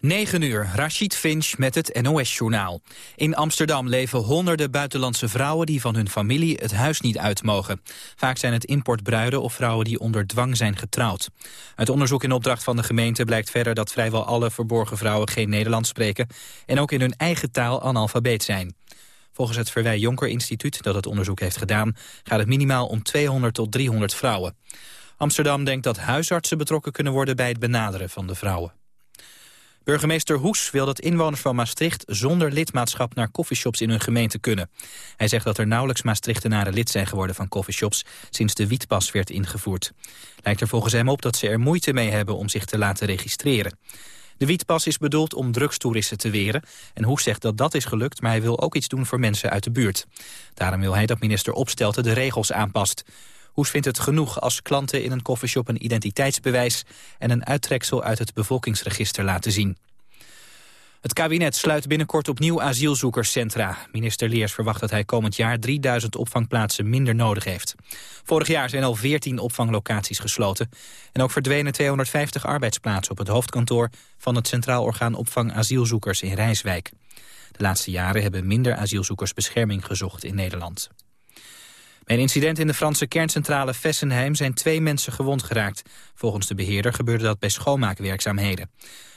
9 uur, Rashid Finch met het NOS-journaal. In Amsterdam leven honderden buitenlandse vrouwen die van hun familie het huis niet uit mogen. Vaak zijn het importbruiden of vrouwen die onder dwang zijn getrouwd. Uit onderzoek in opdracht van de gemeente blijkt verder dat vrijwel alle verborgen vrouwen geen Nederlands spreken en ook in hun eigen taal analfabeet zijn. Volgens het Verwij Jonker Instituut dat het onderzoek heeft gedaan gaat het minimaal om 200 tot 300 vrouwen. Amsterdam denkt dat huisartsen betrokken kunnen worden bij het benaderen van de vrouwen. Burgemeester Hoes wil dat inwoners van Maastricht zonder lidmaatschap naar coffeeshops in hun gemeente kunnen. Hij zegt dat er nauwelijks Maastrichtenaren lid zijn geworden van coffeeshops sinds de wietpas werd ingevoerd. Lijkt er volgens hem op dat ze er moeite mee hebben om zich te laten registreren. De wietpas is bedoeld om drugstoeristen te weren. En Hoes zegt dat dat is gelukt, maar hij wil ook iets doen voor mensen uit de buurt. Daarom wil hij dat minister Opstelten de regels aanpast. Hoes vindt het genoeg als klanten in een koffieshop een identiteitsbewijs... en een uittreksel uit het bevolkingsregister laten zien. Het kabinet sluit binnenkort opnieuw asielzoekerscentra. Minister Leers verwacht dat hij komend jaar 3000 opvangplaatsen minder nodig heeft. Vorig jaar zijn al 14 opvanglocaties gesloten. En ook verdwenen 250 arbeidsplaatsen op het hoofdkantoor... van het Centraal Orgaan Opvang Asielzoekers in Rijswijk. De laatste jaren hebben minder asielzoekers bescherming gezocht in Nederland. Een incident in de Franse kerncentrale Fessenheim zijn twee mensen gewond geraakt. Volgens de beheerder gebeurde dat bij schoonmaakwerkzaamheden.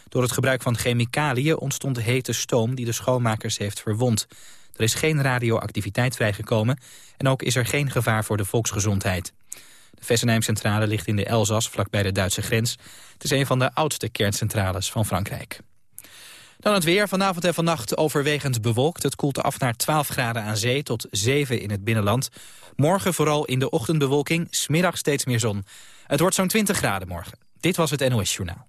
Door het gebruik van chemicaliën ontstond hete stoom die de schoonmakers heeft verwond. Er is geen radioactiviteit vrijgekomen en ook is er geen gevaar voor de volksgezondheid. De Fessenheim-centrale ligt in de Elzas, vlakbij de Duitse grens. Het is een van de oudste kerncentrales van Frankrijk. Dan het weer. Vanavond en vannacht overwegend bewolkt. Het koelt af naar 12 graden aan zee tot 7 in het binnenland. Morgen vooral in de ochtendbewolking, smiddag steeds meer zon. Het wordt zo'n 20 graden morgen. Dit was het NOS Journaal.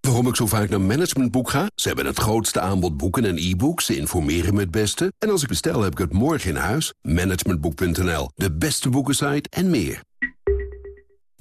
Waarom ik zo vaak naar Managementboek ga? Ze hebben het grootste aanbod boeken en e-books. Ze informeren me het beste. En als ik bestel, heb ik het morgen in huis. Managementboek.nl, de beste boekensite en meer.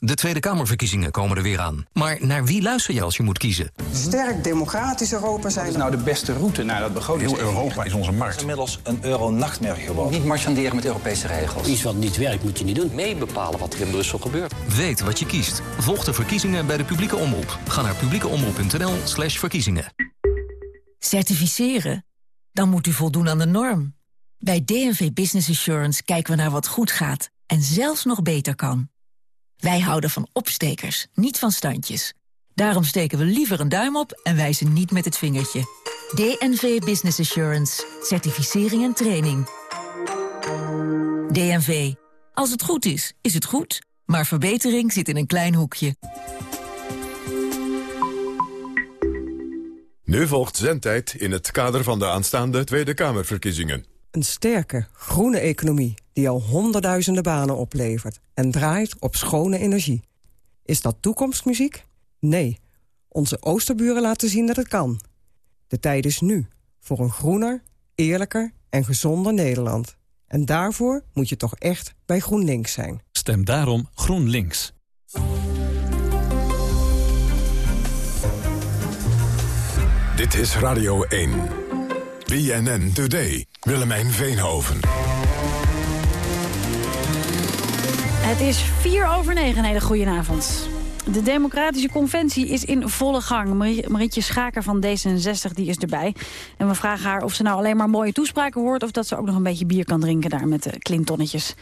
De Tweede Kamerverkiezingen komen er weer aan. Maar naar wie luister je als je moet kiezen? Sterk democratisch Europa zijn. Wat is nou de beste route naar dat begroting? Heel Europa is onze markt. Het is inmiddels een euro-nachtmerrie geworden. Niet marchanderen met Europese regels. Iets wat niet werkt moet je niet doen. Mee bepalen wat er in Brussel gebeurt. Weet wat je kiest. Volg de verkiezingen bij de publieke omroep. Ga naar publiekeomroep.nl slash verkiezingen. Certificeren? Dan moet u voldoen aan de norm. Bij DNV Business Assurance kijken we naar wat goed gaat en zelfs nog beter kan. Wij houden van opstekers, niet van standjes. Daarom steken we liever een duim op en wijzen niet met het vingertje. DNV Business Assurance. Certificering en training. DNV. Als het goed is, is het goed. Maar verbetering zit in een klein hoekje. Nu volgt zendtijd in het kader van de aanstaande Tweede Kamerverkiezingen. Een sterke, groene economie die al honderdduizenden banen oplevert... en draait op schone energie. Is dat toekomstmuziek? Nee. Onze oosterburen laten zien dat het kan. De tijd is nu voor een groener, eerlijker en gezonder Nederland. En daarvoor moet je toch echt bij GroenLinks zijn. Stem daarom GroenLinks. Dit is Radio 1. BNN Today. Willemijn Veenhoven. Het is vier over negen. Hele goede avond. De Democratische Conventie is in volle gang. Marietje Schaker van D66 die is erbij. En we vragen haar of ze nou alleen maar mooie toespraken hoort... of dat ze ook nog een beetje bier kan drinken daar met de Clintonnetjes.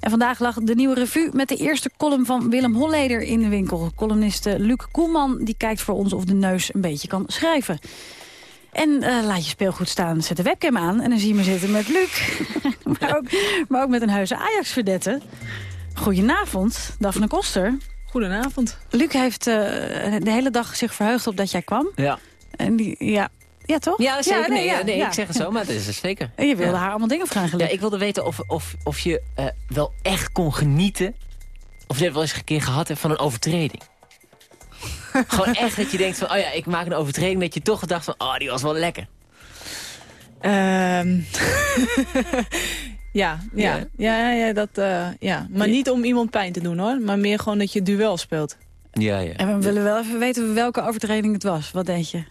En vandaag lag de nieuwe revue met de eerste column van Willem Holleder in de winkel. Columnist Luc Koelman die kijkt voor ons of de neus een beetje kan schrijven. En uh, laat je speelgoed staan, zet de webcam aan... en dan zie je me zitten met Luc. maar, ook, maar ook met een huizen Ajax-verdette. Goedenavond, Daphne Koster. Goedenavond. Luc heeft uh, de hele dag zich verheugd op dat jij kwam. Ja. En die, ja, ja, toch? Ja, zeker. Ja, nee, nee, nee ik zeg het zo, maar dat is het zeker. En je wilde haar allemaal dingen vragen. Ja, ik wilde weten of, of, of je uh, wel echt kon genieten Of je hebt wel eens een keer gehad hebt van een overtreding? Gewoon echt dat je denkt van, oh ja, ik maak een overtreding. Dat je toch gedacht van, oh, die was wel lekker. Um, ja, ja, ja, ja, dat, uh, ja. Maar niet om iemand pijn te doen hoor. Maar meer gewoon dat je duel speelt. Ja, ja. En we willen wel even weten welke overtreding het was. Wat denk je?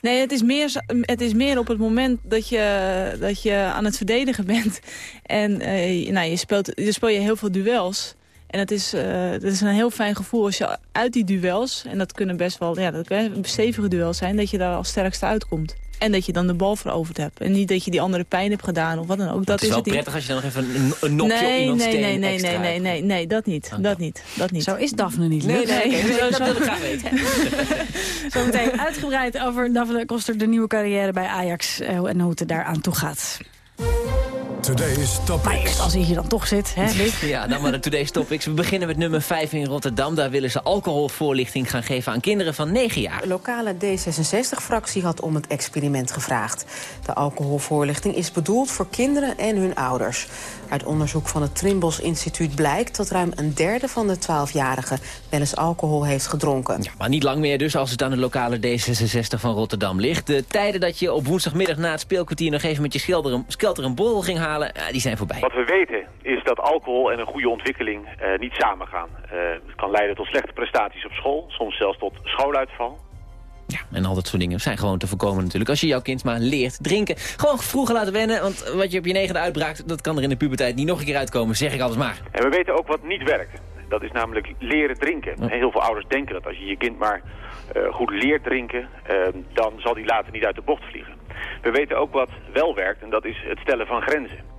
Nee, het is meer, het is meer op het moment dat je, dat je aan het verdedigen bent. En uh, nou, je, speelt, je speel je heel veel duels. En het is, uh, het is een heel fijn gevoel als je uit die duels... en dat kunnen best wel ja, dat kunnen stevige duels zijn... dat je daar als sterkste uitkomt. En dat je dan de bal veroverd hebt. En niet dat je die andere pijn hebt gedaan of wat dan ook. Dat is, is wel prettig als je dan nog even een, een nokje nee, op iemand nee, steen nee, nee, nee, nee, nee, nee, dat niet. Oh. Dat niet. Dat niet. Zo is Daphne niet. Nee, nee, nee, nee, zo, dat zo, wil ik graag weten. Zometeen uitgebreid over Daphne Koster, de nieuwe carrière bij Ajax... en hoe het er daar aan toe gaat. Today's Topics. Maar eerst, als hij hier dan toch zit, hè, Luc? Ja, dan maar de Today's Topics. We beginnen met nummer 5 in Rotterdam. Daar willen ze alcoholvoorlichting gaan geven aan kinderen van 9 jaar. De lokale D66-fractie had om het experiment gevraagd. De alcoholvoorlichting is bedoeld voor kinderen en hun ouders. Uit onderzoek van het Trimbos Instituut blijkt... dat ruim een derde van de 12-jarigen wel eens alcohol heeft gedronken. Ja, maar niet lang meer dus als het aan de lokale D66 van Rotterdam ligt. De tijden dat je op woensdagmiddag na het speelkwartier... nog even met je skelter een borrel ging halen, die zijn voorbij. Wat we weten is dat alcohol en een goede ontwikkeling uh, niet samengaan. Uh, het kan leiden tot slechte prestaties op school, soms zelfs tot schooluitval. Ja, en al dat soort dingen zijn gewoon te voorkomen natuurlijk. Als je jouw kind maar leert drinken. Gewoon vroeger laten wennen, want wat je op je negende uitbraakt... dat kan er in de puberteit niet nog een keer uitkomen, zeg ik alles maar. En we weten ook wat niet werkt. Dat is namelijk leren drinken. En heel veel ouders denken dat als je je kind maar uh, goed leert drinken... dan zal die later niet uit de bocht vliegen. We weten ook wat wel werkt en dat is het stellen van grenzen.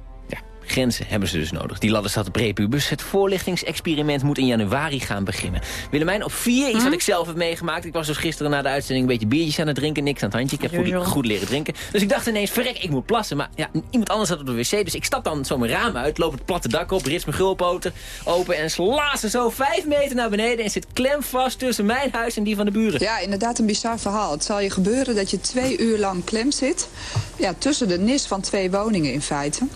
Grenzen hebben ze dus nodig. Die ladder staat op prepubus. Het voorlichtingsexperiment moet in januari gaan beginnen. Willemijn, op vier, iets wat ik zelf heb meegemaakt. Ik was dus gisteren na de uitzending een beetje biertjes aan het drinken. Niks aan het handje. Ik heb goed, goed, leren drinken. Dus ik dacht ineens, verrek, ik moet plassen. Maar ja, iemand anders zat op de wc. Dus ik stap dan zo mijn raam uit. Loop het platte dak op. Rits mijn gulpoten open. En sla ze zo vijf meter naar beneden. En zit klem vast tussen mijn huis en die van de buren. Ja, inderdaad een bizar verhaal. Het zal je gebeuren dat je twee uur lang klem zit. Ja, tussen de nis van twee woningen in feite.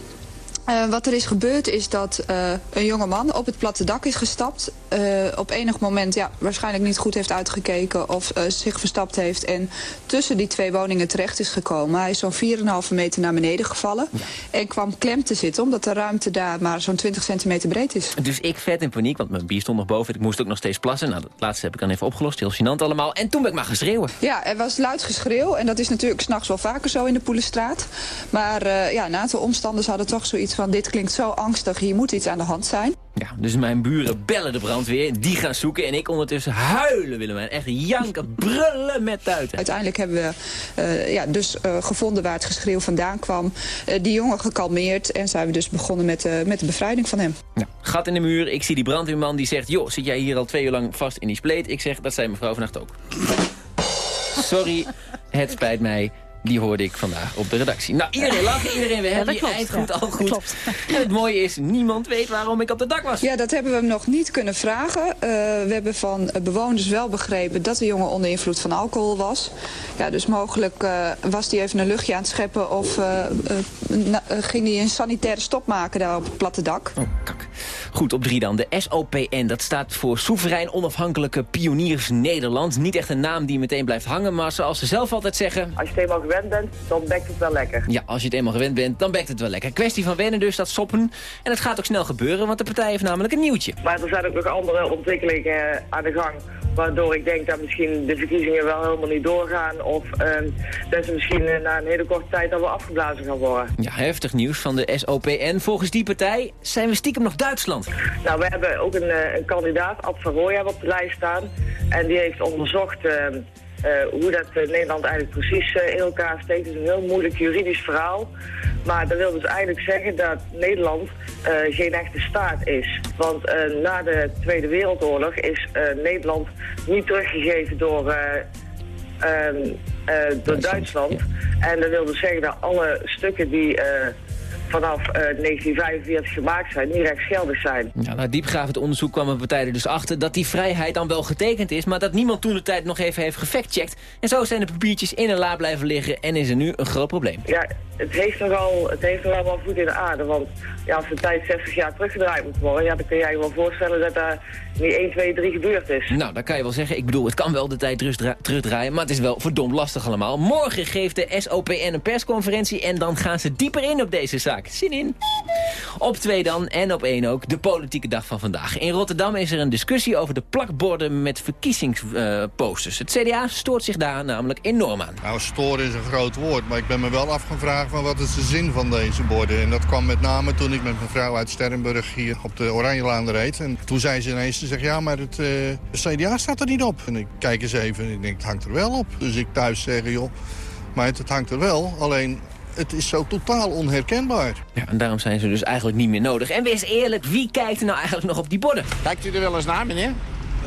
Uh, wat er is gebeurd is dat uh, een jonge man op het platte dak is gestapt. Uh, op enig moment ja, waarschijnlijk niet goed heeft uitgekeken of zich verstapt heeft. En tussen die twee woningen terecht is gekomen. Hij is zo'n 4,5 meter naar beneden gevallen. Ja. En kwam klem te zitten omdat de ruimte daar maar zo'n 20 centimeter breed is. Dus ik vet in paniek, want mijn bier stond nog boven. Ik moest ook nog steeds plassen. Nou, dat laatste heb ik dan even opgelost. Heel gênant allemaal. En toen ben ik maar geschreeuwen. Ja, er was luid geschreeuw. En dat is natuurlijk s'nachts wel vaker zo in de Poelenstraat. Maar ja, een aantal omstanders hadden toch zoiets van dit klinkt zo angstig, hier moet iets aan de hand zijn. Ja, dus mijn buren bellen de brandweer, die gaan zoeken en ik ondertussen huilen, Willemijn. Echt janken, brullen met tuiten. Uiteindelijk hebben we uh, ja, dus uh, gevonden waar het geschreeuw vandaan kwam. Uh, die jongen gekalmeerd en zijn we dus begonnen met, met de bevrijding van hem. Ja, gat in de muur, ik zie die brandweerman die zegt... joh, zit jij hier al twee uur lang vast in die spleet? Ik zeg, dat zei mevrouw vannacht ook. Sorry, het spijt mij. Die hoorde ik vandaag op de redactie. Nou, iedereen lachen, iedereen weer hebben ja, je eindgoed, ja. al goed. Klopt. En het mooie is, niemand weet waarom ik op het dak was. Ja, dat hebben we hem nog niet kunnen vragen. Uh, we hebben van bewoners wel begrepen dat de jongen onder invloed van alcohol was. Ja, dus mogelijk uh, was hij even een luchtje aan het scheppen... of uh, ging hij een sanitaire stop maken daar op het platte dak. Oh, kak. Goed, op drie dan. De SOPN, dat staat voor Soeverein Onafhankelijke Pioniers Nederland. Niet echt een naam die meteen blijft hangen, maar zoals ze zelf altijd zeggen... Als je gewend bent, dan bekt het wel lekker. Ja, als je het eenmaal gewend bent, dan bekt het wel lekker. Kwestie van wennen dus, dat soppen. En het gaat ook snel gebeuren, want de partij heeft namelijk een nieuwtje. Maar er zijn ook nog andere ontwikkelingen aan de gang... waardoor ik denk dat misschien de verkiezingen wel helemaal niet doorgaan... of uh, dat ze misschien na een hele korte tijd al wel afgeblazen gaan worden. Ja, heftig nieuws van de SOPN. Volgens die partij zijn we stiekem nog Duitsland. Nou, we hebben ook een, een kandidaat, Ad van Rooij, op de lijst staan. En die heeft onderzocht... Uh, hoe dat uh, Nederland eigenlijk precies uh, in elkaar steekt. Is een heel moeilijk juridisch verhaal. Maar dat wil dus eigenlijk zeggen dat Nederland geen echte staat is. Want na de Tweede Wereldoorlog is Nederland niet teruggegeven door, door Duitsland. En dat wil dus zeggen dat alle stukken die vanaf uh, 1945 gemaakt zijn, niet rechtsgeldig zijn. Ja, na diepgravend onderzoek kwam een partij er dus achter dat die vrijheid dan wel getekend is, maar dat niemand toen de tijd nog even heeft gefactcheckt. En zo zijn de papiertjes in een la blijven liggen en is er nu een groot probleem. Ja, het heeft nogal, het heeft nogal wel voet in de aarde, want ja, als de tijd 60 jaar teruggedraaid moet worden, ja, dan kun je je wel voorstellen dat daar niet 1, 2, 3 gebeurd is. Nou, dan kan je wel zeggen. Ik bedoel, het kan wel de tijd terugdraaien, maar het is wel verdomd lastig allemaal. Morgen geeft de SOPN een persconferentie en dan gaan ze dieper in op deze zaak. Zin in. Op twee dan, en op één ook, de politieke dag van vandaag. In Rotterdam is er een discussie over de plakborden met verkiezingsposters. het CDA stoort zich daar namelijk enorm aan. Nou, storen is een groot woord, maar ik ben me wel afgevraagd van wat is de zin van deze borden. En dat kwam met name toen ik met mijn vrouw uit Sterrenburg hier op de Oranjelaan reed. En toen zei ze ineens, ze zegt, ja, maar het uh, CDA staat er niet op. En ik kijk eens even en ik denk, het hangt er wel op. Dus ik thuis zeg, joh, maar het, het hangt er wel. Alleen, het is zo totaal onherkenbaar. Ja, en daarom zijn ze dus eigenlijk niet meer nodig. En wees eerlijk, wie kijkt er nou eigenlijk nog op die borden? Kijkt u er wel eens naar, meneer?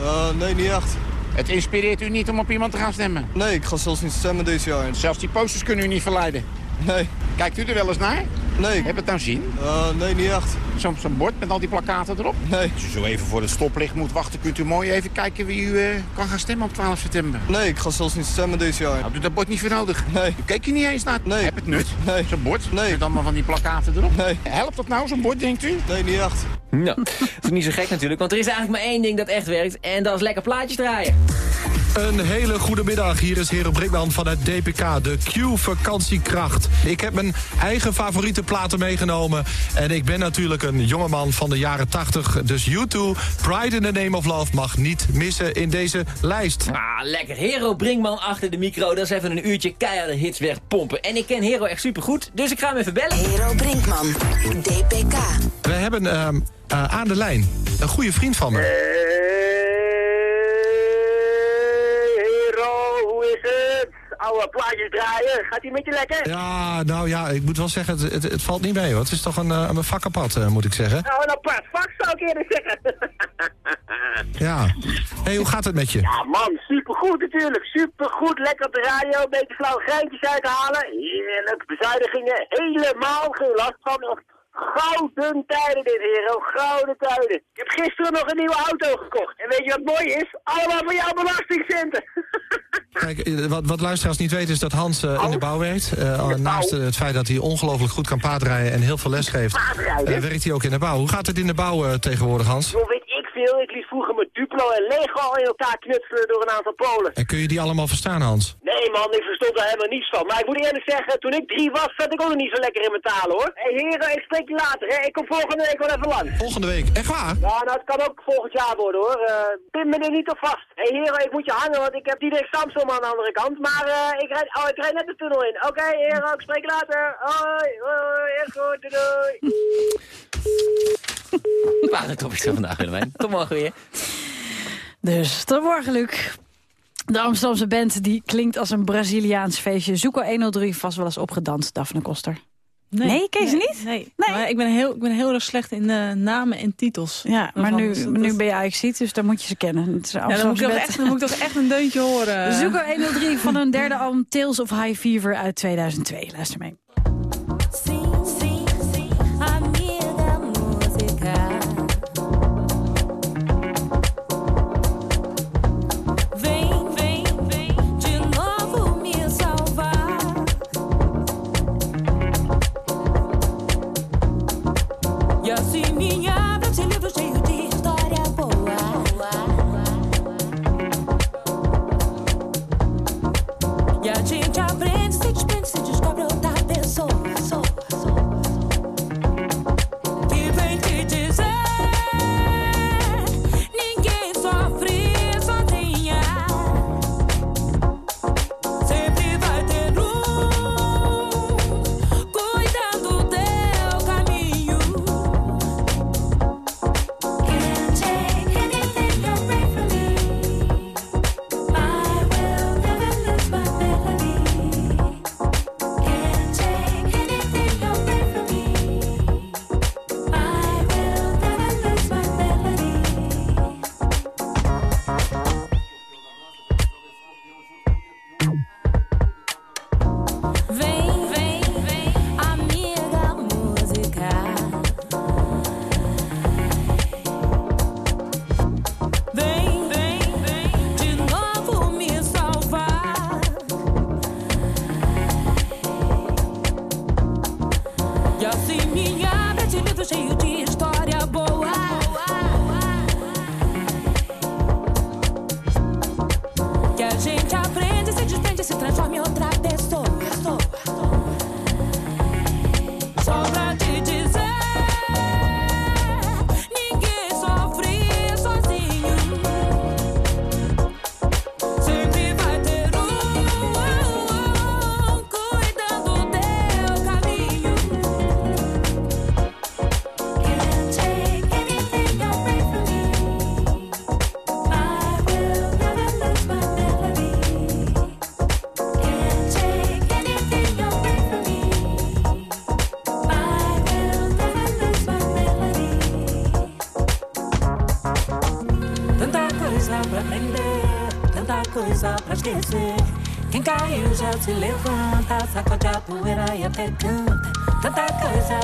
Uh, nee, niet echt. Het inspireert u niet om op iemand te gaan stemmen? Nee, ik ga zelfs niet stemmen dit jaar. Zelfs die posters kunnen u niet verleiden? Nee. Kijkt u er wel eens naar? Nee. Heb het nou zien? Uh, nee, niet echt. Zo'n zo bord met al die plakaten erop? Nee. Als u zo even voor het stoplicht moet wachten, kunt u mooi even kijken wie u uh, kan gaan stemmen op 12 september. Nee, ik ga zelfs niet stemmen dit jaar. Nou, dat bord niet voor nodig. Nee. U keek je niet eens naar. Nee. Heb het nut? Nee. Zo'n bord? Nee. Met allemaal van die plakaten erop? Nee. Helpt dat nou, zo'n bord, denkt u? Nee, niet echt. Nou, dat is niet zo gek natuurlijk, want er is eigenlijk maar één ding dat echt werkt. En dat is lekker plaatjes draaien. Een hele goede middag. Hier is Hero Brinkman van het DPK, de Q-vakantiekracht. Ik heb mijn eigen favoriete platen meegenomen. En ik ben natuurlijk een jongeman van de jaren 80. Dus U2, Pride in the Name of Love, mag niet missen in deze lijst. Ah, lekker. Hero Brinkman achter de micro. Dat is even een uurtje keiharde hits wegpompen. En ik ken Hero echt supergoed, dus ik ga hem even bellen. Hero Brinkman, DPK. We hebben uh, uh, aan de lijn een goede vriend van me. Oude plaatjes draaien. Gaat hij met je lekker? Ja, nou ja, ik moet wel zeggen, het, het, het valt niet mee. hoor. Het is toch een, uh, een vakapad, uh, moet ik zeggen. Nou, een apart vak zou ik eerder zeggen. ja. hey, hoe gaat het met je? Ja, man, supergoed natuurlijk. Supergoed. Lekker op de radio, een beetje flauw geintjes uithalen. Heerlijk, bezuinigingen. Helemaal geen last van. Gouden tijden dit, hero. Gouden tijden. Ik heb gisteren nog een nieuwe auto gekocht. En weet je wat mooi is? Allemaal van jouw belastingcenten. Kijk, wat, wat luisteraars niet weten is dat Hans uh, in de bouw werkt. Uh, naast het feit dat hij ongelooflijk goed kan paardrijden en heel veel les geeft... Uh, werkt hij ook in de bouw. Hoe gaat het in de bouw tegenwoordig, Hans? Ik liet vroeger met Duplo en Lego in elkaar knutselen door een aantal Polen. En kun je die allemaal verstaan, Hans? Nee man, ik verstond daar helemaal niets van. Maar ik moet eerlijk zeggen, toen ik drie was, zat ik ook nog niet zo lekker in mijn talen hoor. Hé hey, heren, ik spreek je later hè. Ik kom volgende week wel even lang. Volgende week? Echt waar? Ja, nou het kan ook volgend jaar worden hoor. Uh, pin me er niet op vast. Hé hey, heren, ik moet je hangen, want ik heb die Dick Samsom aan de andere kant. Maar uh, ik, rijd, oh, ik rijd net de tunnel in. Oké okay, heren, ik spreek je later. Hoi, hoi, echt goed, doei doei. Waar het op is vandaag, Willemijn. Tot morgen weer. Dus, tot morgen, Luc. De Amsterdamse band die klinkt als een Braziliaans feestje. Zoeko 103, vast wel eens opgedanst, Daphne Koster. Nee, nee ken je ze nee, niet? Nee, nee. Maar ik, ben heel, ik ben heel erg slecht in uh, namen en titels. Ja, maar nu, nu ben je eigenlijk dus dan moet je ze kennen. Het is ja, dan, moet ik echt, dan moet ik toch echt een deuntje horen. Zoeko 103 van hun derde album Tales of High Fever uit 2002. Luister mee.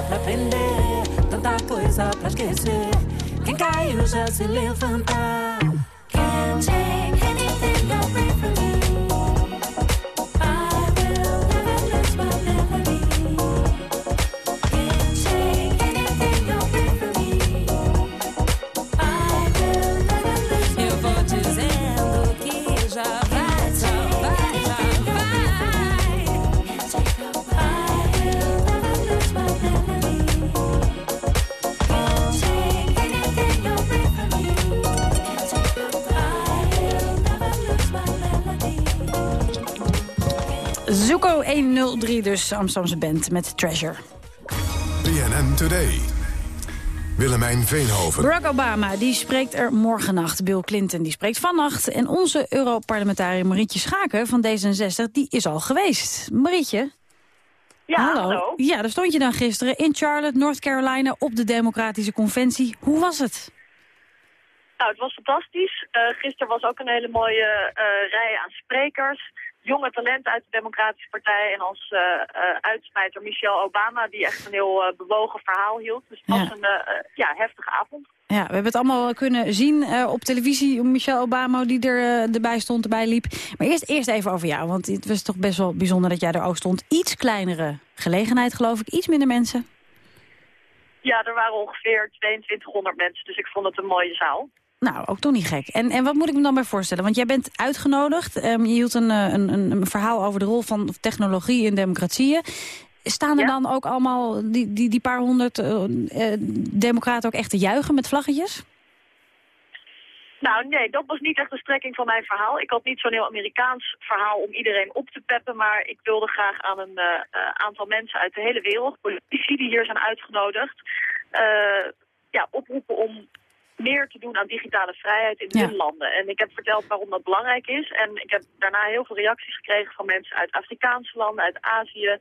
Pra aprender, tanta coisa pra esquecer. Quem caiu já se levanta. Dus, Amsterdamse band met Treasure. BNN Today. Willemijn Veenhoven. Barack Obama die spreekt er morgennacht. Bill Clinton die spreekt vannacht. En onze Europarlementariër Marietje Schaken van D66 die is al geweest. Marietje? Ja, hallo. Ja, daar stond je dan gisteren in Charlotte, North Carolina... op de Democratische Conventie. Hoe was het? Nou, het was fantastisch. Uh, gisteren was ook een hele mooie uh, rij aan sprekers. Jonge talenten uit de Democratische Partij. En als uh, uitsmijter Michelle Obama, die echt een heel bewogen verhaal hield. Dus het was een ja, heftige avond. Ja, we hebben het allemaal kunnen zien op televisie. Michelle Obama die er, erbij stond, erbij liep. Maar eerst, eerst even over jou, want het was toch best wel bijzonder dat jij er ook stond. Iets kleinere gelegenheid, geloof ik. Iets minder mensen. Ja, er waren ongeveer 2200 mensen, dus ik vond het een mooie zaal. Nou, ook toch niet gek. En, en wat moet ik me dan bij voorstellen? Want jij bent uitgenodigd. Um, je hield een, een, een, verhaal over de rol van technologie in democratieën. Staan er ja. dan ook allemaal die, die, die paar honderd uh, uh, democraten ook echt te juichen met vlaggetjes? Nou, nee, dat was niet echt de strekking van mijn verhaal. Ik had niet zo'n heel Amerikaans verhaal om iedereen op te peppen, maar ik wilde graag aan een uh, aantal mensen uit de hele wereld, politici die hier zijn uitgenodigd, ja, oproepen om meer te doen aan digitale vrijheid in hun ja. landen. En ik heb verteld waarom dat belangrijk is. En ik heb daarna heel veel reacties gekregen van mensen uit Afrikaanse landen, uit Azië,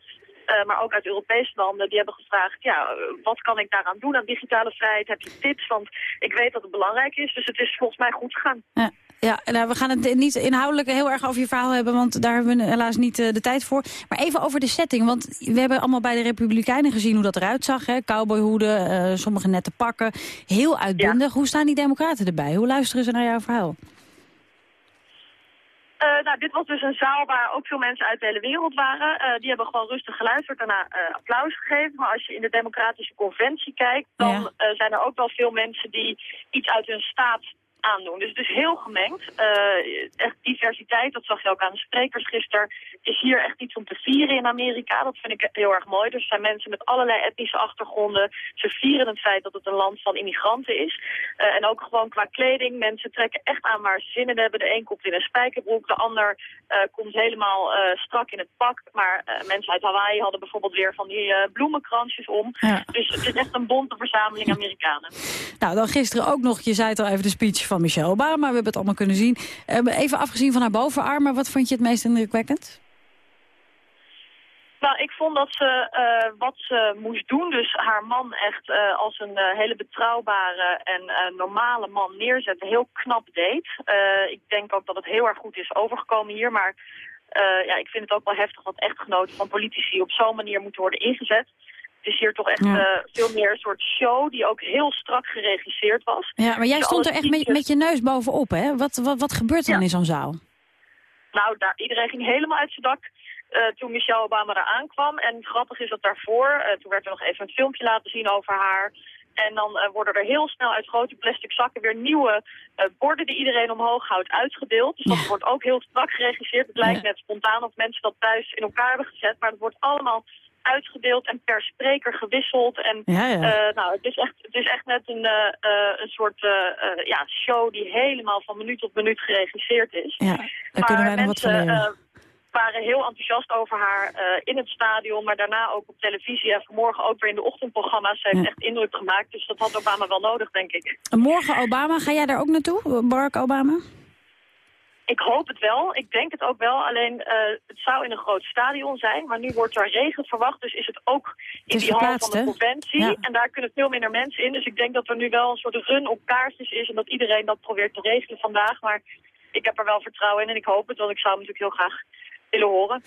uh, maar ook uit Europese landen. Die hebben gevraagd, ja, wat kan ik daaraan doen aan digitale vrijheid? Heb je tips? Want ik weet dat het belangrijk is, dus het is volgens mij goed gegaan. Ja. Ja, nou, we gaan het niet inhoudelijk heel erg over je verhaal hebben... want daar hebben we helaas niet uh, de tijd voor. Maar even over de setting, want we hebben allemaal bij de Republikeinen gezien... hoe dat eruit zag, hè? cowboyhoeden, uh, sommige nette pakken. Heel uitbundig. Ja. Hoe staan die democraten erbij? Hoe luisteren ze naar jouw verhaal? Uh, nou, dit was dus een zaal waar ook veel mensen uit de hele wereld waren. Uh, die hebben gewoon rustig geluisterd, daarna uh, applaus gegeven. Maar als je in de democratische conventie kijkt, dan ja. zijn er ook wel veel mensen die iets uit hun staat aandoen. Dus het is heel gemengd. Uh, echt diversiteit, dat zag je ook aan de sprekers gisteren, is hier echt iets om te vieren in Amerika. Dat vind ik heel erg mooi. Dus er zijn mensen met allerlei etnische achtergronden. Ze vieren het feit dat het een land van immigranten is. Uh, en ook gewoon qua kleding. Mensen trekken echt aan waar ze zin in hebben. De een komt in een spijkerbroek, de ander uh, komt helemaal strak in het pak. Maar mensen uit Hawaii hadden bijvoorbeeld weer van die bloemenkransjes om. Ja. Dus het is echt een bonte verzameling Amerikanen. Nou, dan gisteren ook nog, je zei het al even, de speech van Michelle Obama. We hebben het allemaal kunnen zien. Uh, even afgezien van haar bovenarmen, wat vond je het meest indrukwekkend? Nou, ik vond dat ze uh, wat ze moest doen, dus haar man echt uh, als een hele betrouwbare en normale man neerzetten, heel knap deed. ik denk ook dat het heel erg goed is overgekomen hier, maar ja, ik vind het ook wel heftig dat echtgenoten van politici op zo'n manier moeten worden ingezet. Het is hier toch echt ja. uh, veel meer een soort show die ook heel strak geregisseerd was. Ja, maar jij stond er echt met, met je neus bovenop, hè? Wat, wat, wat gebeurt er ja. dan in zo'n zaal? Nou, daar, iedereen ging helemaal uit zijn dak uh, toen Michelle Obama daar aankwam. En grappig is dat daarvoor, uh, toen werd er nog even een filmpje laten zien over haar... En dan uh, worden er heel snel uit grote plastic zakken weer nieuwe borden die iedereen omhoog houdt uitgedeeld. Dus dat ja. wordt ook heel strak geregisseerd. Het lijkt net spontaan of mensen dat thuis in elkaar hebben gezet. Maar het wordt allemaal uitgedeeld en per spreker gewisseld. En ja, ja. Uh, nou, het is echt, het is echt net een, uh, een soort uh, ja, show die helemaal van minuut tot minuut geregisseerd is. Ja, daar maar kunnen wij nog wat van leren. waren heel enthousiast over haar in het stadion, maar daarna ook op televisie en vanmorgen ook weer in de ochtendprogramma's. Ze heeft ja. echt indruk gemaakt, dus dat had Obama wel nodig, denk ik. Morgen Obama, ga jij daar ook naartoe, Barack Obama? Ik hoop het wel. Ik denk het ook wel. Alleen uh, het zou in een groot stadion zijn. Maar nu wordt er regen verwacht. Dus is het ook in die hal van de conventie. En daar kunnen veel minder mensen in. Dus ik denk dat er nu wel een soort run op kaartjes is. En dat iedereen dat probeert te regelen vandaag. Maar ik heb er wel vertrouwen in. En ik hoop het. Want ik zou hem natuurlijk heel graag willen horen.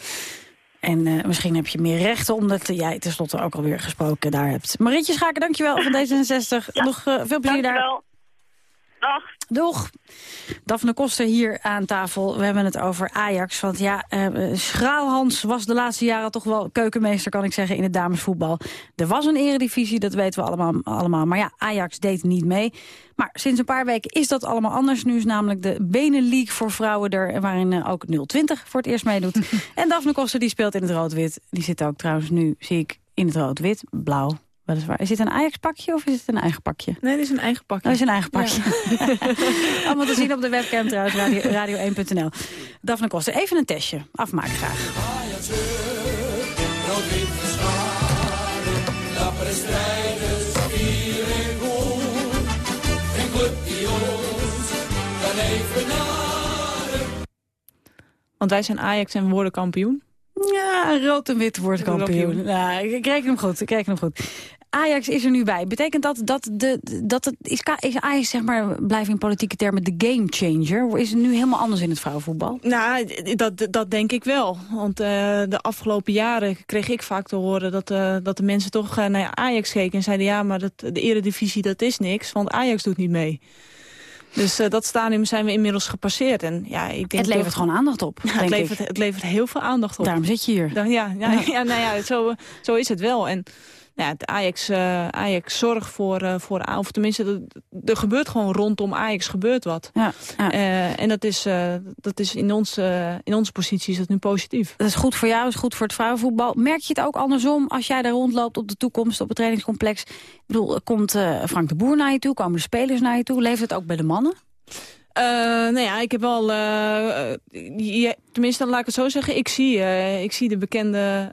En uh, misschien heb je meer rechten, omdat jij tenslotte ook alweer gesproken daar hebt. Marietje Schaken, dankjewel van D66. Ja, Nog uh, veel plezier daar. Dag. Doeg. Daphne Koster hier aan tafel. We hebben het over Ajax. Want ja, uh, Schraalhans was de laatste jaren toch wel keukenmeester, kan ik zeggen, in het damesvoetbal. Er was een eredivisie, dat weten we allemaal. allemaal. Maar ja, Ajax deed niet mee. Maar sinds een paar weken is dat allemaal anders. Nu is namelijk de Benenleague voor vrouwen er, waarin uh, ook 020 voor het eerst meedoet. en Daphne Koster die speelt in het rood-wit. Die zit ook trouwens nu, zie ik, in het rood-wit, blauw Weliswaar. Is dit een Ajax-pakje of is het een eigen pakje? Nee, dit is een eigen pakje. Dat is een eigen pakje. Allemaal te zien op de webcam trouwens, radio, 1nl Daphne Koster, even een testje. Afmaken graag. Want wij zijn Ajax en we worden kampioen. Ja, rood en wit wordt kampioen. Ja, ik reken hem goed, ik reken hem goed. Ajax is er nu bij. Betekent dat dat, de, dat het, is, is Ajax, zeg maar, blijf in politieke termen, de game changer? Is het nu helemaal anders in het vrouwenvoetbal? Nou, dat, dat denk ik wel. Want uh, de afgelopen jaren kreeg ik vaak te horen dat, uh, dat de mensen toch uh, naar Ajax keken en zeiden... ja, maar dat, de eredivisie, dat is niks, want Ajax doet niet mee. Dus uh, dat stadium zijn we inmiddels gepasseerd. En, ja, ik denk het levert gewoon aandacht op, ja, het, levert, het levert heel veel aandacht op. Daarom zit je hier. Dan, ja, ja. ja, nou ja, zo, zo is het wel. En ja, het Ajax, uh, Ajax zorgt voor, uh, voor... Of tenminste, er gebeurt gewoon rondom Ajax gebeurt wat. Ja, ja. Uh, en dat is, dat is in, ons, in onze positie is dat nu positief. Dat is goed voor jou, is goed voor het vrouwenvoetbal. Merk je het ook andersom als jij daar rondloopt op de toekomst... op het trainingscomplex? Ik bedoel, komt Frank de Boer naar je toe? Komen de spelers naar je toe? Leeft het ook bij de mannen? Uh, nou ja, ik heb wel... Uh, tenminste, laat ik het zo zeggen. Ik zie, ik zie de bekende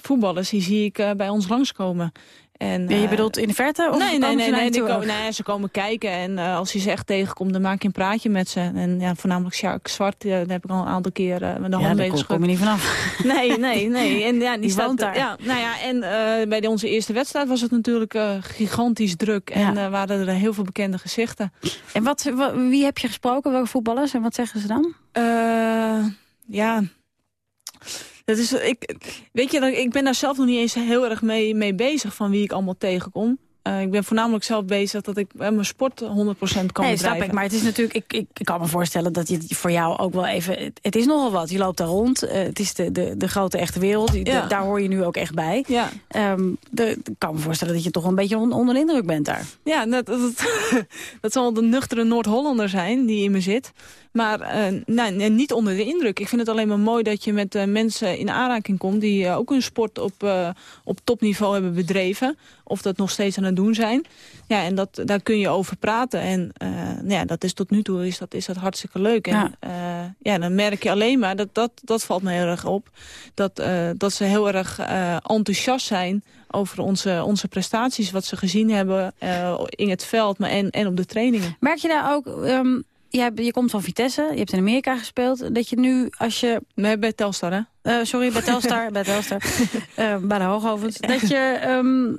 voetballers, die zie ik bij ons langskomen. En, ja, je bedoelt in de verte? Of nee, nee, nee, nee, nee, komen, nee, ze komen kijken. En uh, als je ze echt tegenkomt, dan maak je een praatje met ze. En ja, voornamelijk Sjaak Zwart, uh, daar heb ik al een aantal keer uh, met de hand Ja, kom je niet vanaf. Nee, nee, nee. En, ja, die, die staat daar. Ja, nou ja, en bij de, onze eerste wedstrijd was het natuurlijk gigantisch druk. En ja. waren er heel veel bekende gezichten. En wat, wie heb je gesproken? Welke voetballers? En wat zeggen ze dan? ja... Dat is, ik, weet je, ik ben daar zelf nog niet eens heel erg mee, mee bezig van wie ik allemaal tegenkom. Uh, ik ben voornamelijk zelf bezig dat ik uh, mijn sport 100% kan nee, bedrijven. snap ik. Maar het is natuurlijk, ik, ik, ik, kan me voorstellen dat je voor jou ook wel even... Het, het is nogal wat. Je loopt daar rond. Uh, het is de, de, de grote echte wereld. De, daar hoor je nu ook echt bij. Ja. Um, de, ik kan me voorstellen dat je toch een beetje on, onder de indruk bent daar. Ja, dat, dat, dat zal de nuchtere Noord-Hollander zijn die in me zit. Maar uh, nou, niet onder de indruk. Ik vind het alleen maar mooi dat je met uh, mensen in aanraking komt... die uh, ook hun sport op, op topniveau hebben bedreven. Of dat nog steeds aan het doen zijn. Ja, en dat, daar kun je over praten. En nou ja, dat is tot nu toe is dat, is dat hartstikke leuk. En ja. ja, dan merk je alleen maar, dat, dat, dat valt me heel erg op... dat, dat ze heel erg enthousiast zijn over onze, onze prestaties... wat ze gezien hebben in het veld maar en, en op de trainingen. Merk je daar ook... Um je, je komt van Vitesse, je hebt in Amerika gespeeld. Dat je nu, als je... Nee, bij Telstar, hè? Uh, sorry, bij Telstar, bij Telstar. Uh, bij de Hoogovens. Dat je... Um,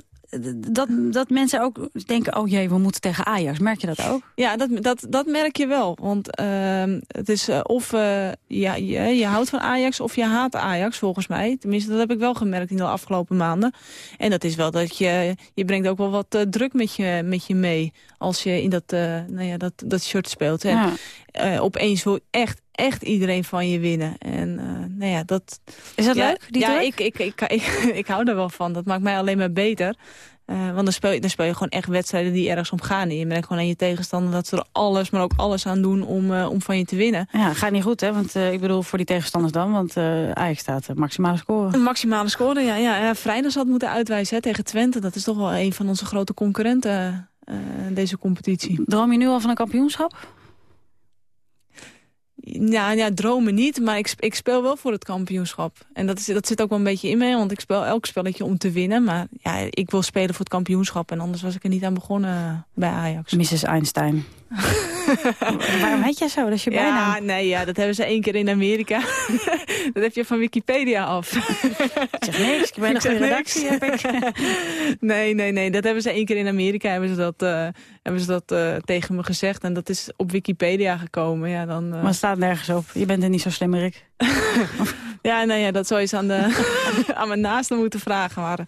dat, dat mensen ook denken, oh jee, we moeten tegen Ajax. Merk je dat ook? Ja, dat, dat, dat merk je wel. Want uh, het is uh, of uh, ja, je, je houdt van Ajax of je haat Ajax, volgens mij. Tenminste, dat heb ik wel gemerkt in de afgelopen maanden. En dat is wel dat je, je brengt ook wel wat uh, druk met je, met je mee. Als je in dat, nou ja, dat, dat shirt speelt. En ja. opeens echt, echt iedereen van je winnen. En uh, nou ja, dat... Is dat ja, leuk, die Ja, ik, ik, ik, ik, ik, hou er wel van. Dat maakt mij alleen maar beter. Uh, want dan speel, je, dan speel je gewoon echt wedstrijden die ergens om gaan. En je merkt gewoon aan je tegenstander dat ze er alles, maar ook alles aan doen om, uh, om van je te winnen. Ja, gaat niet goed hè, want uh, ik bedoel voor die tegenstanders dan, want Ajax staat maximale score. Een maximale score, ja. ja, ja vrijdag had moeten uitwijzen hè, tegen Twente. Dat is toch wel een van onze grote concurrenten deze competitie. Droom je nu al van een kampioenschap? Ja, ja, dromen niet, maar ik, ik speel wel voor het kampioenschap. En dat, is, dat zit ook wel een beetje in mij, want ik speel elk spelletje om te winnen. Maar ja, ik wil spelen voor het kampioenschap en anders was ik er niet aan begonnen bij Ajax. Mrs. Einstein. Waarom heet jij zo? Dat is je bijnaam. Ja, nee, ja, dat hebben ze één keer in Amerika. dat heb je van Wikipedia af. ik zeg niks, ik ben Ik een redactie. Heb ik. nee, nee, nee. Dat hebben ze één keer in Amerika hebben ze dat, eh, hebben ze dat eh, tegen me gezegd. En dat is op Wikipedia gekomen. Ja, dan, eh, Maar het staat nergens op. Je bent er niet zo slimmerik. ja, nou ja, dat zou je eens aan, de, aan mijn naasten moeten vragen. Maar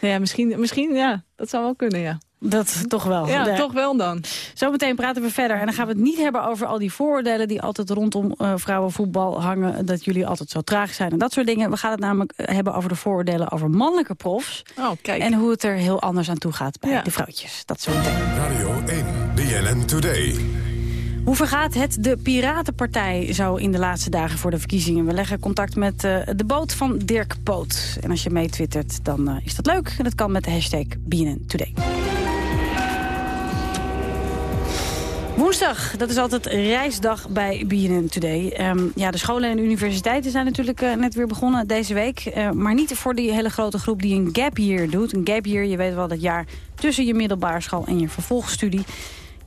ja, misschien, misschien, ja, dat zou wel kunnen, ja. Dat toch wel. Ja, De- toch wel dan. Zometeen praten we verder. En dan gaan we het niet hebben over al die vooroordelen... die altijd rondom eh, vrouwenvoetbal hangen. Dat jullie altijd zo traag zijn en dat soort dingen. We gaan het namelijk eh, hebben over de vooroordelen over mannelijke profs. Oh, kijk. En hoe het er heel anders aan toe gaat bij de vrouwtjes. Dat zometeen. Radio 1, BNN Today. Hoe vergaat het de Piratenpartij zo in de laatste dagen voor de verkiezingen? We leggen contact met eh, de boot van Dirk Poot. En als je mee twittert, dan is dat leuk. En dat kan met de hashtag BNN Today. Woensdag, dat is altijd reisdag bij BNN Today. Ehm, ja, de scholen en universiteiten zijn natuurlijk eh, net weer begonnen deze week. Eh, maar niet voor die hele grote groep die een gap year doet. Een gap year, je weet wel, dat jaar tussen je middelbare school en je vervolgstudie.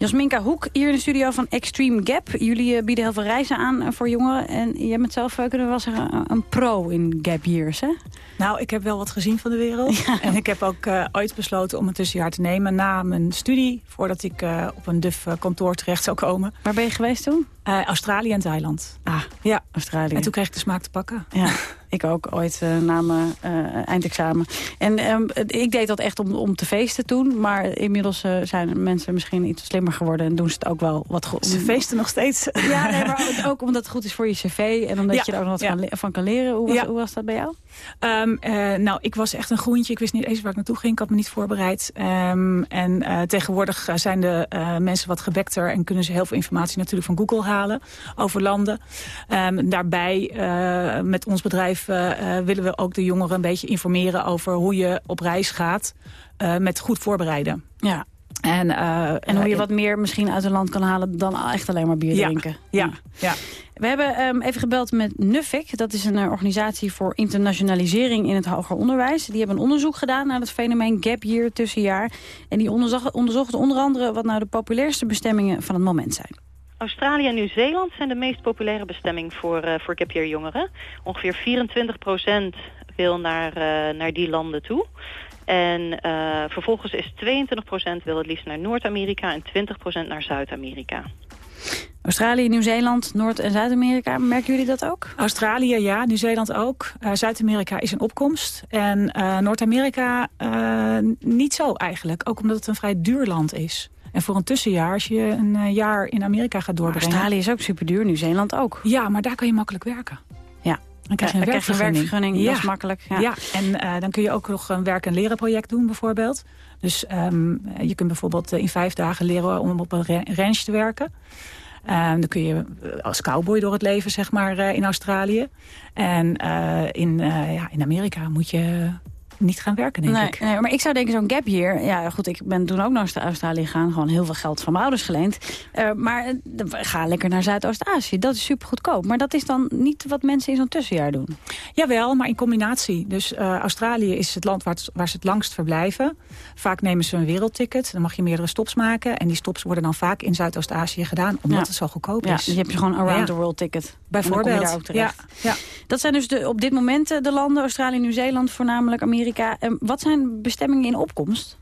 Jasminka Hoek, hier in de studio van Extreme Gap. Jullie eh, bieden heel veel reizen aan eh, voor jongeren. En jij bent zelf, eh, kunnen we wel zeggen, een- pro in gap years, hè? Nou, ik heb wel wat gezien van de wereld. En ik heb ook ooit besloten om een tussenjaar te nemen na mijn studie. Voordat ik op een duf kantoor terecht zou komen. Waar ben je geweest toen? Australië en Thailand. Ah, ja. Australië. En toen kreeg ik de smaak te pakken. Ja, ik ook ooit eh, na mijn eh, eindexamen. En ehm, ik deed dat echt om, om te feesten toen. Maar inmiddels eh, zijn mensen misschien iets slimmer geworden... en doen ze het ook wel wat goed. Ze feesten nog steeds. Ja, nee, maar ook omdat het goed is voor je cv... en omdat Ja, je er ook nog wat ja. van, kan leren. Hoe was, Ja. hoe was dat bij jou? Ehm, eh, nou, ik was echt een groentje. Ik wist niet eens waar ik naartoe ging. Ik had me niet voorbereid. Ehm, en tegenwoordig zijn de mensen wat gebekter... en kunnen ze heel veel informatie natuurlijk van Google halen over landen. Daarbij, met ons bedrijf, eh, eh, willen we ook de jongeren een beetje informeren... over hoe je op reis gaat eh, met goed voorbereiden. Ja. En, eh, En hoe je wat meer misschien uit een land kan halen... dan echt alleen maar bier Ja, drinken. ja, ja. We hebben ehm, even gebeld met Nuffic. Dat is een organisatie voor internationalisering in het hoger onderwijs. Die hebben een onderzoek gedaan naar het fenomeen gap year tussenjaar. En die onderzocht, onderzochten onder andere wat nou de populairste bestemmingen van het moment zijn. Australië en Nieuw-Zeeland zijn de meest populaire bestemming voor, eh voor gap year jongeren. Ongeveer 24% wil naar, eh, naar die landen toe. En eh, vervolgens is 22% wil het liefst naar Noord-Amerika en 20% naar Zuid-Amerika. Australië, Nieuw-Zeeland, Noord- en Zuid-Amerika. Merken jullie dat ook? Australië, ja. Nieuw-Zeeland ook. Eh, Zuid-Amerika is een opkomst. En eh, Noord-Amerika eh, niet zo eigenlijk. Ook omdat het een vrij duur land is. En voor een tussenjaar, als je een eh, jaar in Amerika gaat doorbrengen... Australië is ook super duur, Nieuw-Zeeland ook. Ja, maar daar kan je makkelijk werken. Ja. Dan krijg je Ja, een krijg je een werkvergunning. werkvergunning, dat is makkelijk, ja. en eh, dan kun je ook nog een werk- en leren project doen bijvoorbeeld. Dus ehm, je kunt bijvoorbeeld eh, in vijf dagen leren om op een ra- ranch te werken. Ehm, dan kun je als cowboy door het leven, zeg maar, in Australië. En in, ja, in Amerika moet je niet gaan werken, denk nee, ik. nee, maar ik zou denken zo'n gap year... Ja, goed, ik ben toen ook naar Australië gegaan. Gewoon heel veel geld van mijn ouders geleend. Eh, maar eh, ga lekker naar Zuidoost-Azië. Dat is super goedkoop. Maar dat is dan niet wat mensen in zo'n tussenjaar doen. Jawel, maar in combinatie. Dus eh, Australië is het land waar, het- waar ze het langst verblijven. Vaak nemen ze een wereldticket. Dan mag je meerdere stops maken. En die stops worden dan vaak in Zuidoost-Azië gedaan. Omdat Ja. het zo goedkoop Ja, is. dus je hebt gewoon around Ja. the world ticket. Bijvoorbeeld. Daar ook terecht. Ja, ja. Dat zijn dus de, op dit moment de landen, Australië, Nieuw-Zeeland, voornamelijk Amerika. En wat zijn bestemmingen in opkomst?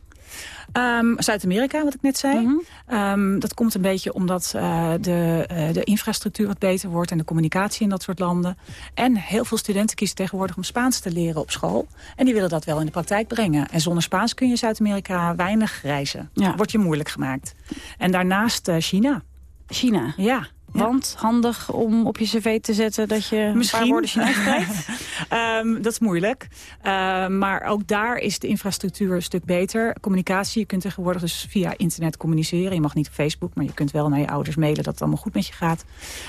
Ehm, Zuid-Amerika, wat ik net zei. Mhm. Ehm, dat komt een beetje omdat eh, de, eh, de infrastructuur wat beter wordt... en de communicatie in dat soort landen. En heel veel studenten kiezen tegenwoordig om Spaans te leren op school. En die willen dat wel in de praktijk brengen. En zonder Spaans kun je Zuid-Amerika weinig reizen. Ja. Wordt je moeilijk gemaakt. En daarnaast eh, China. China? Ja. Want handig om op je cv te zetten dat je een Misschien. paar woorden Chinees? Ehm, dat is moeilijk. Ehm, maar ook daar is de infrastructuur een stuk beter. Communicatie, je kunt tegenwoordig dus via internet communiceren. Je mag niet op Facebook, maar je kunt wel naar je ouders mailen... dat het allemaal goed met je gaat.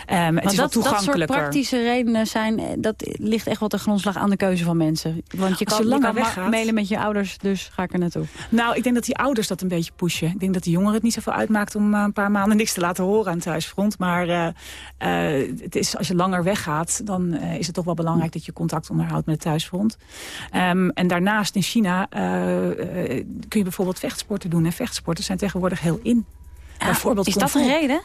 Ehm, het is dat, wat dat soort toegankelijker. praktische redenen zijn, eh, dat ligt echt wel de grondslag aan de keuze van mensen. Want je kan, je langer kan weggaat- mailen met je ouders, dus ga ik er naartoe. Nou, ik denk dat die ouders dat een beetje pushen. Ik denk dat de jongeren het niet zoveel uitmaakt om eh, een paar maanden niks te laten horen aan het thuisfront. Maar eh, eh, het is, als je langer weggaat, dan eh, is het toch wel belangrijk dat je contact onderhoudt met het thuisfront. Ehm, en daarnaast in China kun je bijvoorbeeld vechtsporten doen. En vechtsporten zijn tegenwoordig heel in. bijvoorbeeld is dat een reden?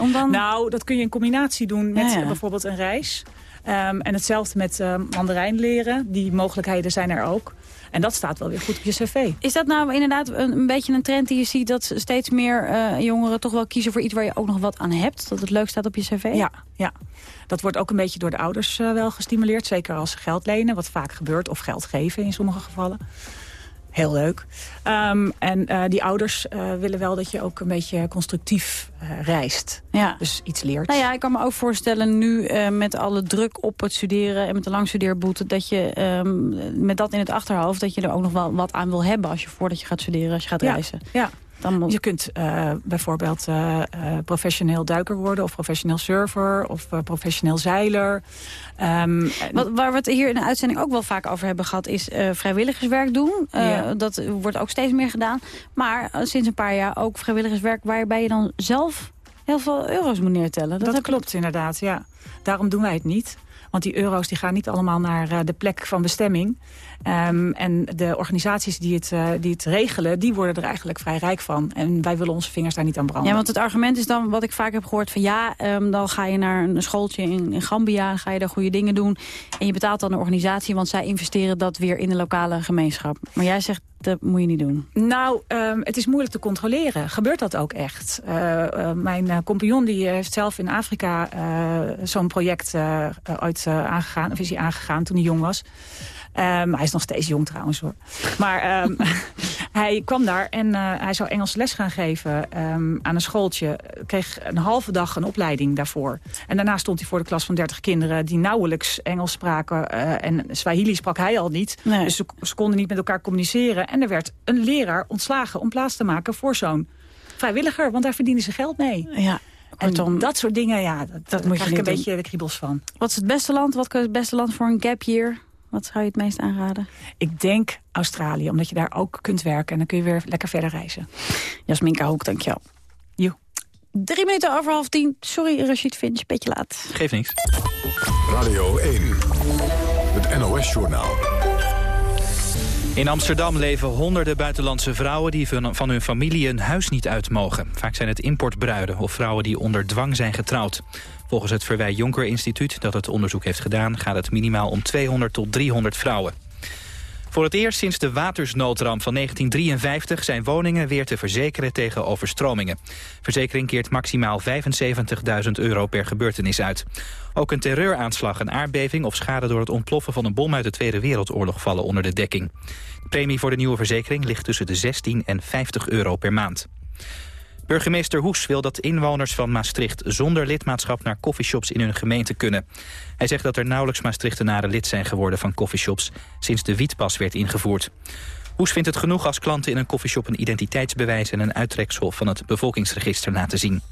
Om dan... Nou, dat kun je in combinatie doen met Ja, ja. bijvoorbeeld een reis. Ehm, en hetzelfde met uh, mandarijn leren. Die mogelijkheden zijn er ook. En dat staat wel weer goed op je cv. Is dat nou inderdaad een, een beetje een trend die je ziet... dat steeds meer uh, jongeren toch wel kiezen voor iets waar je ook nog wat aan hebt? Dat het leuk staat op je cv? Ja, ja. dat wordt ook een beetje door de ouders uh, wel gestimuleerd. Zeker als ze geld lenen, wat vaak gebeurt. Of geld geven in sommige gevallen. Heel leuk. Um, en uh, die ouders uh, willen wel dat je ook een beetje constructief uh, reist. Ja. Dus iets leert. Nou ja, ik kan me ook voorstellen nu met alle druk op het studeren... en met de langstudeerboete... dat je um, met dat in het achterhoofd... dat je er ook nog wel wat aan wil hebben... als je voordat je gaat studeren, als je gaat ja. reizen. Ja. Dan moet... Je kunt bijvoorbeeld professioneel duiker worden... of professioneel surfer of professioneel zeiler. Um, Wat, waar we het hier in de uitzending ook wel vaak over hebben gehad... is vrijwilligerswerk doen. Ja. Dat wordt ook steeds meer gedaan. Maar sinds een paar jaar ook vrijwilligerswerk... waarbij je dan zelf heel veel euro's moet neertellen. Dat, dat klopt ik... inderdaad, ja. Daarom doen wij het niet. Want die euro's die gaan niet allemaal naar de plek van bestemming. Um, en de organisaties die het, uh, die het regelen, die worden er eigenlijk vrij rijk van. En wij willen onze vingers daar niet aan branden. Ja, want het argument is dan, wat ik vaak heb gehoord... van ja, um, dan ga je naar een schooltje in, in Gambia... ga je daar goede dingen doen. En je betaalt dan een organisatie... want zij investeren dat weer in de lokale gemeenschap. Maar jij zegt, dat moet je niet doen. Nou, um, het is moeilijk te controleren. Gebeurt dat ook echt? Uh, uh, mijn uh, compagnon die heeft zelf in Afrika zo'n project ooit aangegaan... of is hij aangegaan toen hij jong was... Um, hij is nog steeds jong trouwens hoor. Maar um, hij kwam daar en uh, hij zou Engels les gaan geven um, aan een schooltje. Kreeg een halve dag een opleiding daarvoor. En daarna stond hij voor de klas van 30 kinderen die nauwelijks Engels spraken. Uh, en Swahili sprak hij al niet. Nee. Dus ze, ze, konden niet met elkaar communiceren. En er werd een leraar ontslagen om plaats te maken voor zo'n vrijwilliger. Want daar verdienen ze geld mee. Ja. Kortom, en dat soort dingen, ja, dat, dat moet je een doen. beetje de kriebels van. Wat is het beste land? Wat is het beste land voor een gap year? Wat zou je het meest aanraden? Ik denk Australië, omdat je daar ook kunt werken. En dan kun je weer lekker verder reizen. Jasminka Hoek, dankjewel. Jo. Drie minuten over half tien. Sorry, Rashid Finch, beetje laat. Geef niks. Radio 1, het NOS-journaal. In Amsterdam leven honderden buitenlandse vrouwen... die van hun familie een huis niet uit mogen. Vaak zijn het importbruiden of vrouwen die onder dwang zijn getrouwd. Volgens het Verwij Jonker Instituut dat het onderzoek heeft gedaan... gaat het minimaal om 200 tot 300 vrouwen. Voor het eerst sinds de watersnoodramp van 1953 zijn woningen weer te verzekeren tegen overstromingen. Verzekering keert maximaal 75.000 euro per gebeurtenis uit. Ook een terreuraanslag, een aardbeving of schade door het ontploffen van een bom uit de Tweede Wereldoorlog vallen onder de dekking. De premie voor de nieuwe verzekering ligt tussen de 16 en 50 euro per maand. Burgemeester Hoes wil dat inwoners van Maastricht zonder lidmaatschap naar coffeeshops in hun gemeente kunnen. Hij zegt dat er nauwelijks Maastrichtenaren lid zijn geworden van coffeeshops sinds de wietpas werd ingevoerd. Hoes vindt het genoeg als klanten in een coffeeshop een identiteitsbewijs en een uittreksel van het bevolkingsregister laten zien.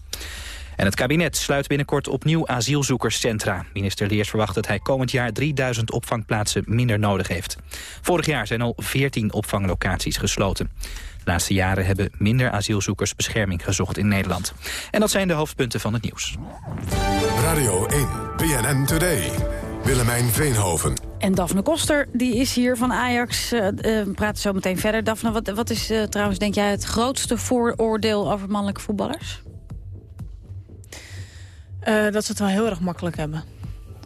En het kabinet sluit binnenkort opnieuw asielzoekerscentra. Minister Leers verwacht dat hij komend jaar 3000 opvangplaatsen minder nodig heeft. Vorig jaar zijn al 14 opvanglocaties gesloten. De laatste jaren hebben minder asielzoekers bescherming gezocht in Nederland. En dat zijn de hoofdpunten van het nieuws. Radio 1, BNN Today. Willemijn Veenhoven. En Daphne Koster, die is hier van Ajax. Uh, we praten zo meteen verder. Daphne, wat, wat is uh, trouwens, denk jij, het grootste vooroordeel over mannelijke voetballers? Dat ze het wel heel erg makkelijk hebben.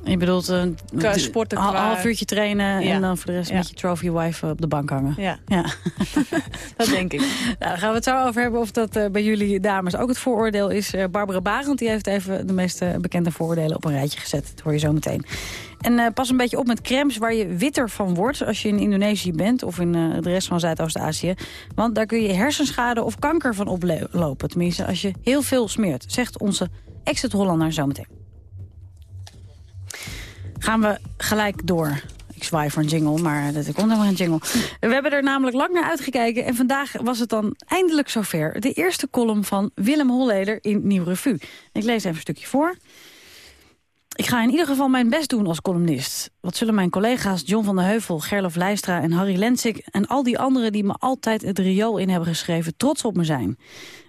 Je bedoelt een uh, sporten een half uurtje trainen ja. en dan voor de rest ja. met je trophy wife op de bank hangen. Ja, ja. dat denk ik. Nou, daar gaan we het zo over hebben of dat uh, bij jullie dames ook het vooroordeel is. Uh, Barbara Barend die heeft even de meest bekende vooroordelen op een rijtje gezet. Dat hoor je zo meteen. En pas een beetje op met crèmes waar je witter van wordt als je in Indonesië bent of in de rest van Zuidoost-Azië. Want daar kun je hersenschade of kanker van oplopen. Tenminste, als je heel veel smeert, zegt onze ex-Hollander zo meteen gaan we gelijk door. Ik zwaai voor een jingle, maar er komt helemaal een jingle. We hebben er namelijk lang naar uitgekeken en vandaag was het dan eindelijk zover. De eerste column van Willem Holleder in Nieuw Revue. Ik lees even een stukje voor. Ik ga in ieder geval mijn best doen als columnist. Wat zullen mijn collega's John van der Heuvel, Gerlof Leistra en Harry Lensik... en al die anderen die me altijd het riool in hebben geschreven... trots op me zijn.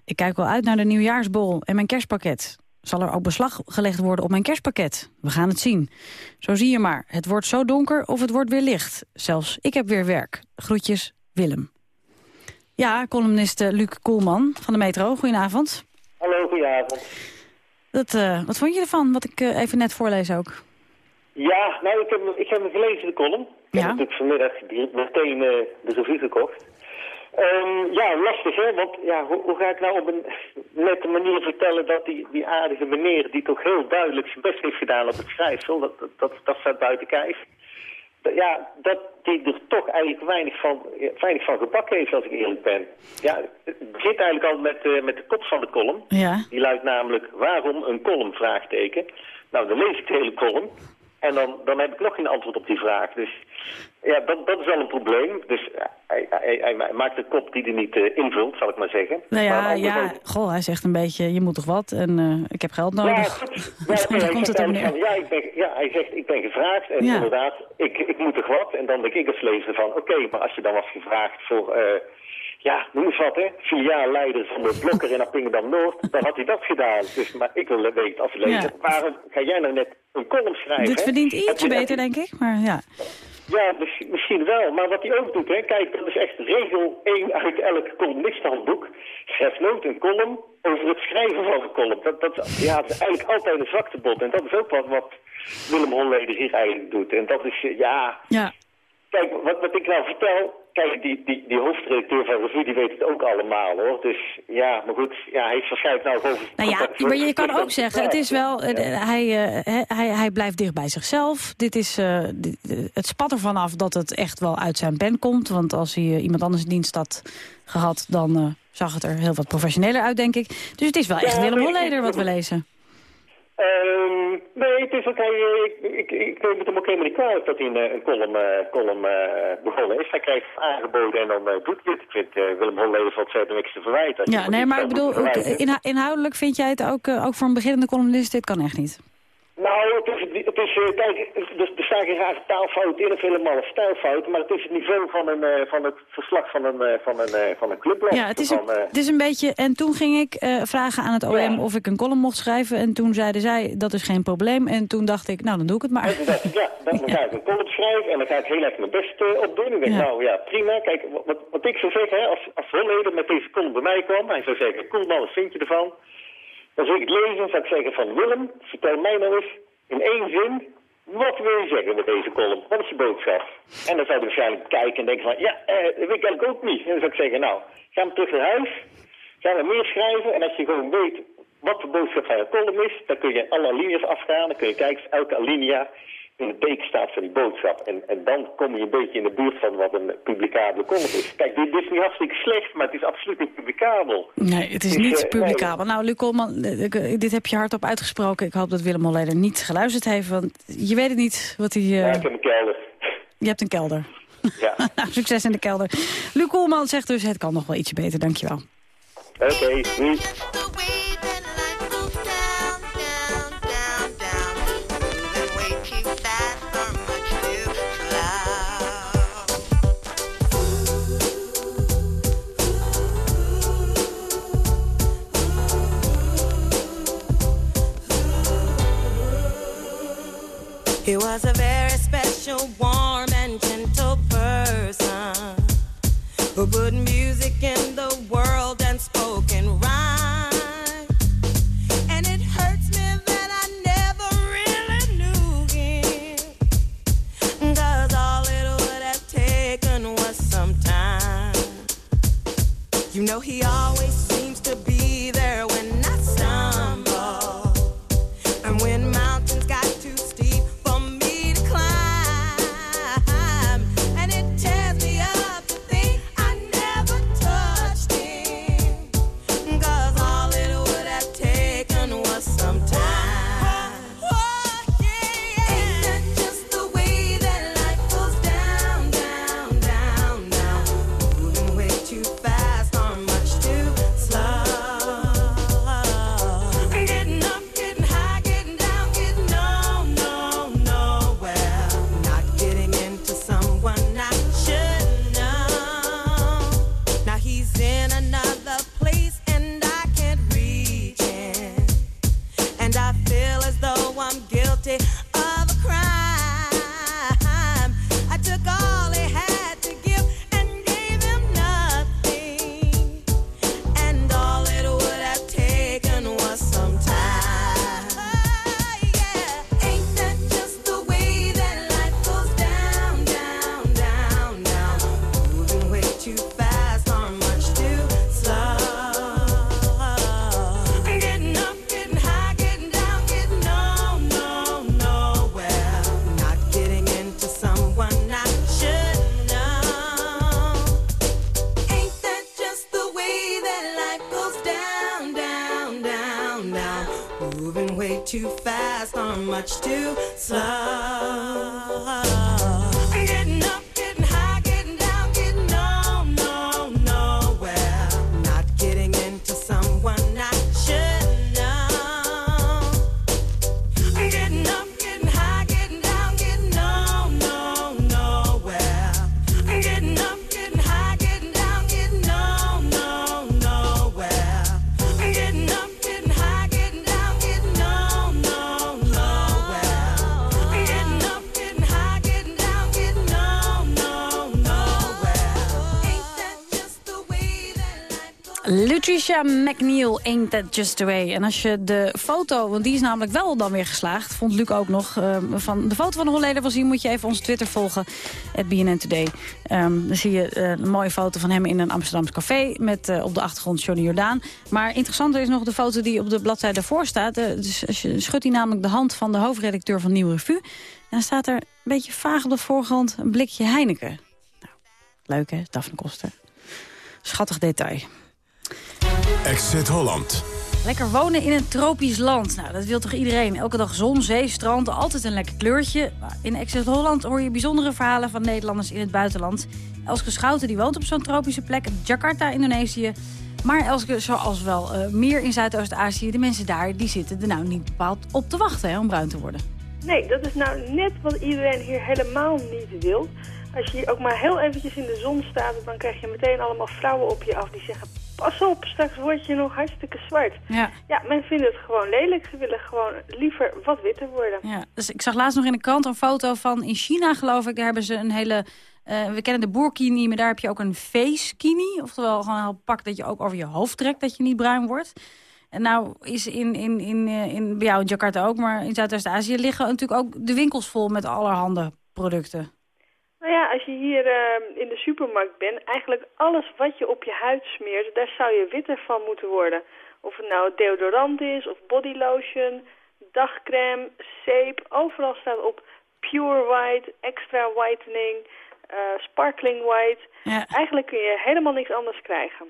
Ik kijk wel uit naar de nieuwjaarsborrel en mijn kerstpakket. Zal er ook beslag gelegd worden op mijn kerstpakket? We gaan het zien. Zo zie je maar, het wordt zo donker of het wordt weer licht. Zelfs ik heb weer werk. Groetjes, Willem. Ja, columnist Luc Koelman van de Metro. Goedenavond. Hallo, goedenavond. Dat, uh, wat vond je ervan, wat ik uh, even net voorlees ook? Ja, nou, ik heb, ik heb hem gelezen, de column. Ik ja? heb natuurlijk vanmiddag meteen uh, de revue gekocht. Um, ja, lastig hè, want ja, hoe, hoe, ga ik nou op een nette manier vertellen dat die, die aardige meneer die toch heel duidelijk zijn best heeft gedaan op het schrijfsel, dat, dat, dat staat buiten kijf. Ja, dat die er toch eigenlijk weinig van, weinig van gebakken heeft als ik eerlijk ben. Ja, het begint eigenlijk al met, uh, met de kop van de column. Ja. Die luidt namelijk, waarom een column, vraagteken. Nou, dan lees ik de hele column. En dan, dan heb ik nog geen antwoord op die vraag. Dus ja, dat, dat is wel een probleem. Dus hij, hij, hij maakt een kop die hij niet uh, invult, zal ik maar zeggen. Nou ja, maar ja ook... goh, hij zegt een beetje, je moet toch wat en uh, ik heb geld nodig. Ja, goed. Ja, dan komt het neer. Ja, ik ben, ja, hij zegt, ik ben gevraagd en Ja. inderdaad, ik, ik moet toch wat. En dan denk ik als lezer van, oké, maar als je dan was gevraagd voor... Uh, ja, noem eens wat, hè. Filiaalleider van de Blokker in Appingedam-Noord. Dan had hij dat gedaan. Dus, maar ik wil weten, als lezer, Ja. waarom ga jij nou net een column schrijven? Dit verdient ietsje beter, denk ik, maar ja. ja, misschien, wel. Maar wat hij ook doet, hè, kijk, dat is echt regel 1 uit elk columnistenhandboek. Schrijf nooit een column over het schrijven van een column. Dat, dat, ja, dat is eigenlijk altijd een zwaktebod. En dat is ook wat, wat Willem Holleder hier eigenlijk doet. En dat is, eh, ja... Ja. Kijk, wat, wat ik nou vertel... Kijk, die, die, die hoofdredacteur van Revue, die weet het ook allemaal, hoor. Dus ja, maar goed, ja, hij heeft waarschijnlijk nou gewoon... Nou ja, maar je kan ook zeggen, het is wel, eh, hij, eh, hij, hij blijft dicht bij zichzelf. Dit is, eh, dit- het spat ervan af dat het echt wel uit zijn pen komt. Want als hij iemand anders in dienst had gehad, dan zag het er heel wat professioneler uit, denk ik. Dus het is wel echt Ja, Willem Holleder wat we lezen. Ehm, nee, het is ook hij, ik, ik, ik het hem ook helemaal niet kwalijk dat hij een, eh, een column, eh, column eh, begonnen is. Hij krijgt aangeboden en dan doet hij het. Ik vind Willem Holleder valt verder niks te verwijten. Ja, nee, maar ik bedoel, inhoudelijk vind jij het ook, ook voor een beginnende columnist, dit kan echt niet. Nou, het is, het is eh, kijk, er, er staan geen rare taalfouten in of helemaal een stijlfouten, maar het is het niveau van, een, eh, van het verslag van een, eh, van een, van een clubblad. Ja, het is, een, Van, het is een beetje... En toen ging ik eh, vragen aan het OM of ik een column mocht schrijven. En toen zeiden zij, dat is geen probleem. En toen dacht ik, nou, dan doe ik het maar. En toen dacht ik, ja, dan, dan ga ik een column schrijven en dan ga ik heel erg mijn best op doen. Ik denk, Ja. nou ja, prima. Kijk, wat, wat ik zou zeggen, hè, als, als Holleder met deze column bij mij kwam, hij zou zeggen, cool man, wat vind je ervan? Dan zou ik lezen, zou ik zeggen van Willem, vertel mij nou eens in één zin, wat wil je zeggen met deze column? Wat is je boodschap? En dan zou hij waarschijnlijk kijken en denken van, ja, eh, dat weet ik ook niet. En dan zou ik zeggen, nou, ga maar terug naar huis, ga maar meer schrijven en als je gewoon weet wat de boodschap van je column is, dan kun je alle alinea's afgaan, dan kun je kijken elke alinea in het teken staat van die boodschap. En, en dan kom je een beetje in de buurt van wat een publicabele column is. Kijk, dit, dit is niet hartstikke slecht, maar het is absoluut niet publicabel. Nee, het is Dus, niet eh, publicabel. Nou, Luc Koolman, eh, ik- dit heb je hardop uitgesproken. Ik hoop dat Willem Holleder niet geluisterd heeft. Want je weet het niet wat hij... eh, Ja, ik heb een kelder. Je hebt een kelder. Ja. nou, succes in de kelder. Luc Koolman zegt dus, het kan nog wel ietsje beter. Dankjewel. Oké, doei. He was a very special, warm, and gentle person who put music in the world and spoke in rhyme. And it hurts me that I never really knew all it would have taken was some time. You know, he always Lutricia McNeil, Ain't That Just The Way. En als je de foto, want die is namelijk wel dan weer geslaagd... vond Luc ook nog, eh, van de foto van de Holleder wil zien... moet je even onze Twitter volgen, at BNN Today. Ehm, dan zie je eh, een mooie foto van hem in een Amsterdams café... met eh, op de achtergrond Johnny Jordaan. Maar interessanter is nog de foto die op de bladzijde daarvoor staat. Eh, dus als je schudt hij namelijk de hand van de hoofdredacteur van Nieuw Revue... dan staat er een beetje vaag op de voorgrond een blikje Heineken. Nou, leuk hè, Daphne Koster. Schattig detail. Exit Holland. Lekker wonen in een tropisch land. Nou, dat wil toch iedereen? Elke dag zon, zee, strand, altijd een lekker kleurtje. In Exit Holland hoor je bijzondere verhalen van Nederlanders in het buitenland. Elske Schouten die woont op zo'n tropische plek, Jakarta, Indonesië. Maar Elske, zoals wel eh, meer in Zuidoost-Azië, de mensen daar... die zitten er nou niet bepaald op te wachten hè, om bruin te worden. Nee, dat is nou net wat iedereen hier helemaal niet wil. Als je hier ook maar heel eventjes in de zon staat, dan krijg je meteen allemaal vrouwen op je af die zeggen... Pas op, straks word je nog hartstikke zwart. Ja. Ja, men vindt het gewoon lelijk. Ze willen gewoon liever wat witter worden. Ja, dus ik zag laatst nog in de krant een foto van in China, geloof ik. Daar hebben ze een hele... eh, we kennen de boerkini, maar daar heb je ook een face-kini. Oftewel gewoon een heel pak dat je ook over je hoofd trekt, dat je niet bruin wordt. En nou is in, in, in, eh, in, bij jou in Jakarta ook, maar in Zuidoost-Azië liggen natuurlijk ook de winkels vol met allerhande producten. Nou ja, als je hier eh, in de supermarkt bent, eigenlijk alles wat je op je huid smeert, daar zou je witter van moeten worden. Of het nou deodorant is, of bodylotion, dagcreme, zeep, overal staat op pure white, extra whitening, eh, sparkling white. Eigenlijk kun je helemaal niks anders krijgen.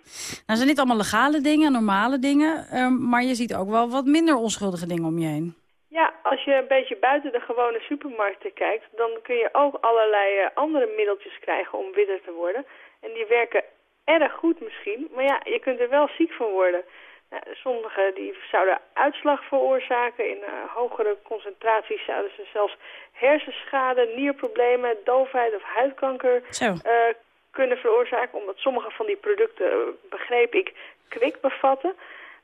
Nou zijn dit allemaal legale dingen, normale dingen, ehm, maar je ziet ook wel wat minder onschuldige dingen om je heen. Ja, als je een beetje buiten de gewone supermarkten kijkt, dan kun je ook allerlei eh, andere middeltjes krijgen om witter te worden. En die werken erg goed misschien, maar ja, je kunt er wel ziek van worden. Nou, sommige die zouden uitslag veroorzaken. In eh, hogere concentraties zouden ze zelfs hersenschade, nierproblemen, doofheid of huidkanker eh, kunnen veroorzaken. Omdat sommige van die producten, begreep ik, kwik bevatten.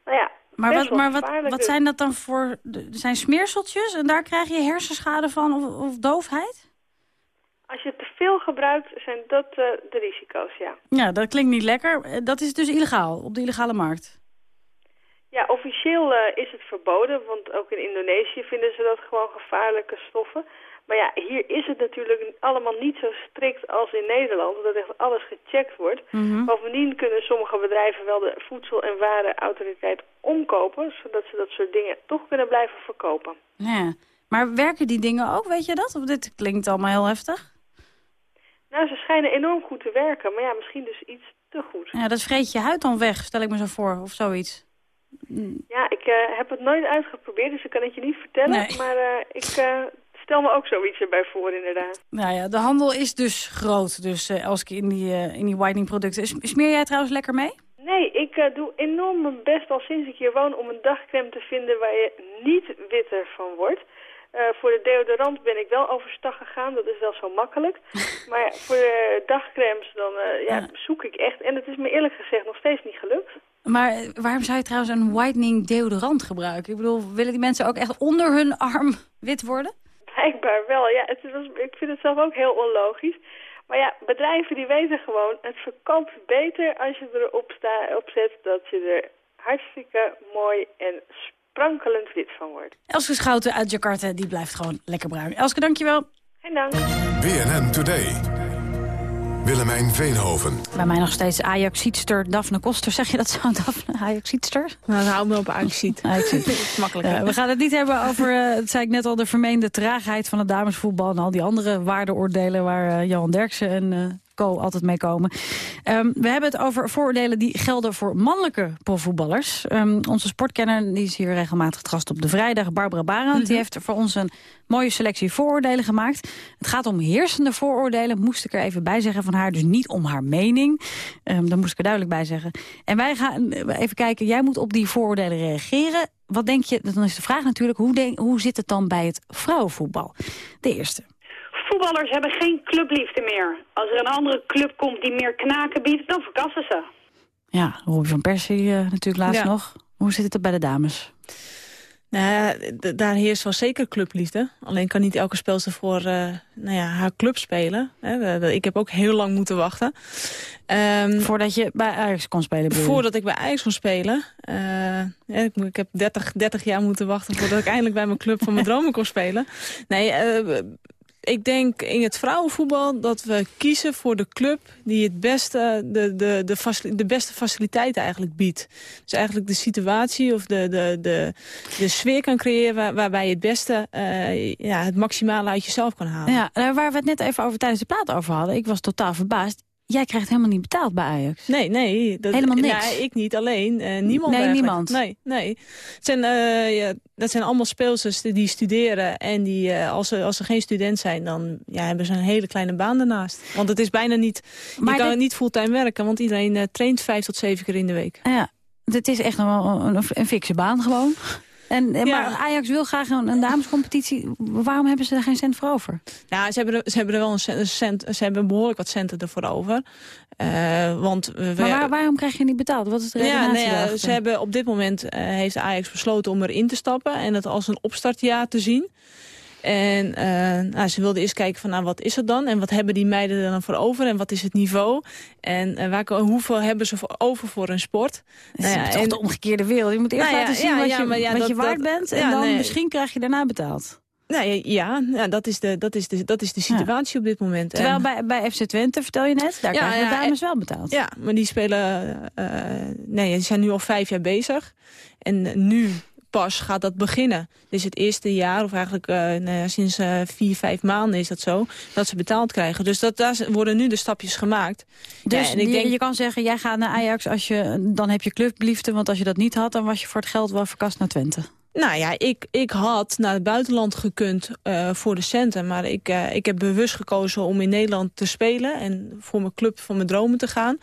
Nou ja, Maar, wat, maar wat, wat dus. zijn dat dan voor... Er zijn smeerseltjes en daar krijg je hersenschade van of, of doofheid? Als je te veel gebruikt, zijn dat eh, de risico's, ja. Ja, dat klinkt niet lekker. Eh, Dat is dus illegaal, op de illegale markt. Ja, officieel eh, is het verboden, want ook in Indonesië vinden ze dat gewoon gevaarlijke stoffen. Maar ja, hier is het natuurlijk allemaal niet zo strikt als in Nederland, dat echt alles gecheckt wordt. Mhm. Bovendien kunnen sommige bedrijven wel de Voedsel- en Warenautoriteit omkopen, zodat ze dat soort dingen toch kunnen blijven verkopen. Ja. Maar werken die dingen ook, weet je dat? Of dit klinkt allemaal heel heftig? Nou, ze schijnen enorm goed te werken, maar ja, misschien dus iets te goed. Ja, dat vreet je huid dan weg, stel ik me zo voor, of zoiets. Ja, ik eh, heb het nooit uitgeprobeerd, dus ik kan het je niet vertellen. Nee. Maar eh, ik eh, stel me ook zoiets erbij voor, inderdaad. Nou ja, de handel is dus groot, dus eh Elske, in die, eh, in die whitening producten. Smeer jij trouwens lekker mee? Nee, ik eh, doe enorm mijn best al sinds ik hier woon om een dagcreme te vinden waar je niet witter van wordt. Voor de deodorant ben ik wel overstag gegaan, dat is wel zo makkelijk. Maar voor de dagcremes dan ja, zoek ik echt. En het is me eerlijk gezegd nog steeds niet gelukt. Maar waarom zou je trouwens een whitening deodorant gebruiken? Ik bedoel, willen die mensen ook echt onder hun arm wit worden? Blijkbaar wel, ja. Het was, ik vind het zelf ook heel onlogisch. Maar ja, bedrijven die weten gewoon, het verkoopt beter als je erop sta, op zet dat je er hartstikke mooi en sprankelend wit van wordt. Elske Schouten uit Jakarta, die blijft gewoon lekker bruin. Elske, dankjewel. Geen dank. BNN Today. Willemijn Veenhoven. Bij mij nog steeds Ajaxietster Daphne Koster. Zeg je dat zo, Daphne? Ajaxietster? Nou, hou me op Ajaxiet. Ajaxiet. Dat is makkelijk. Ja, we gaan het niet hebben over, eh, dat zei ik net al, de vermeende traagheid van het damesvoetbal... en al die andere waardeoordelen waar eh, Johan Derksen een eh, co altijd meekomen. Ehm, we hebben het over vooroordelen die gelden voor mannelijke profvoetballers. Ehm, onze sportkenner die is hier regelmatig gast op de vrijdag. Barbara Barend die Mhm. heeft voor ons een mooie selectie vooroordelen gemaakt. Het gaat om heersende vooroordelen, moest ik er even bij zeggen van haar. Dus niet om haar mening. Ehm daar moest ik er duidelijk bij zeggen. En wij gaan even kijken, jij moet op die vooroordelen reageren. Wat denk je, dan is de vraag natuurlijk, hoe, denk, hoe zit het dan bij het vrouwenvoetbal? De eerste. Voetballers hebben geen clubliefde meer. Als er een andere club komt die meer knaken biedt, dan verkassen ze. Ja, Robbie van Persie eh, natuurlijk laatst Ja. nog. Hoe zit het er bij de dames? Nou daar heerst wel zeker clubliefde. Alleen kan niet elke speelster voor eh, nou ja, haar club spelen. Ik heb ook heel lang moeten wachten. Ehm, voordat je bij Ajax kon spelen? Voordat ik bij Ajax kon spelen. Eh, ja, ik, ik heb 30, 30 jaar moeten wachten voordat ik eindelijk bij mijn club van mijn dromen kon spelen. Nee, eh, ik denk in het vrouwenvoetbal dat we kiezen voor de club die het beste, de, de, de, de beste faciliteiten eigenlijk biedt. Dus eigenlijk de situatie of de, de, de, de sfeer kan creëren waar- waarbij je het beste eh, ja, het maximale uit jezelf kan halen. Ja, waar we het net even over tijdens de plaat over hadden. Ik was totaal verbaasd. Jij krijgt helemaal niet betaald bij Ajax. Nee, nee. Dat, Helemaal niks? Nou, ik niet alleen. eh, niemand Nee, eigenlijk. niemand. Nee, nee. Het zijn, eh, ja, dat zijn allemaal speelsters die studeren. En die, eh, als, ze, als ze geen student zijn, dan ja, hebben ze een hele kleine baan daarnaast. Want het is bijna niet... Maar je kan dit- niet fulltime werken, want iedereen traint vijf tot zeven keer in de week. Ja, het is echt nog wel een, een fikse baan gewoon. En, en- Maar Ajax wil graag een, een damescompetitie. Waarom hebben ze er geen cent voor over? Nou, ze hebben er, ze hebben er wel een cent, ze hebben behoorlijk wat centen ervoor over. Eh, want we, Maar waar- waarom krijg je niet betaald? Wat is de Ja, daarachter? ze hebben op dit moment eh, heeft Ajax besloten om erin te stappen en het als een opstartjaar te zien. En eh, nou, ze wilden eerst kijken van nou, wat is het dan? En wat hebben die meiden er dan voor over? En wat is het niveau? En eh, waar, hoeveel hebben ze voor over voor een sport? Het is toch de omgekeerde wereld. Je moet eerst Nou ja, laten zien ja, wat, je, maar ja, wat dat- je waard dat- bent. En dan nee. misschien krijg je daarna betaald. Nou, ja, ja, dat, is de, dat, is de, dat is de situatie op dit moment. Terwijl bij, bij FC Twente, vertel je net, daar Ja, krijgen de dames wel betaald. Ja, maar die spelen... eh, nee, die zijn nu al vijf jaar bezig. En nu pas gaat dat beginnen. Dus het eerste jaar, of eigenlijk eh, nou ja, sinds eh, vier, vijf maanden is dat zo... dat ze betaald krijgen. Dus dat, daar worden nu de stapjes gemaakt. Dus Ja, en ik je, denk, je kan zeggen, jij gaat naar Ajax, als je, dan heb je clubliefde. Want als je dat niet had, dan was je voor het geld wel verkast naar Twente. Nou ja, ik, ik had naar het buitenland gekund eh, voor de centen. Maar ik, ik heb bewust gekozen om in Nederland te spelen. En voor mijn club, voor mijn dromen te gaan.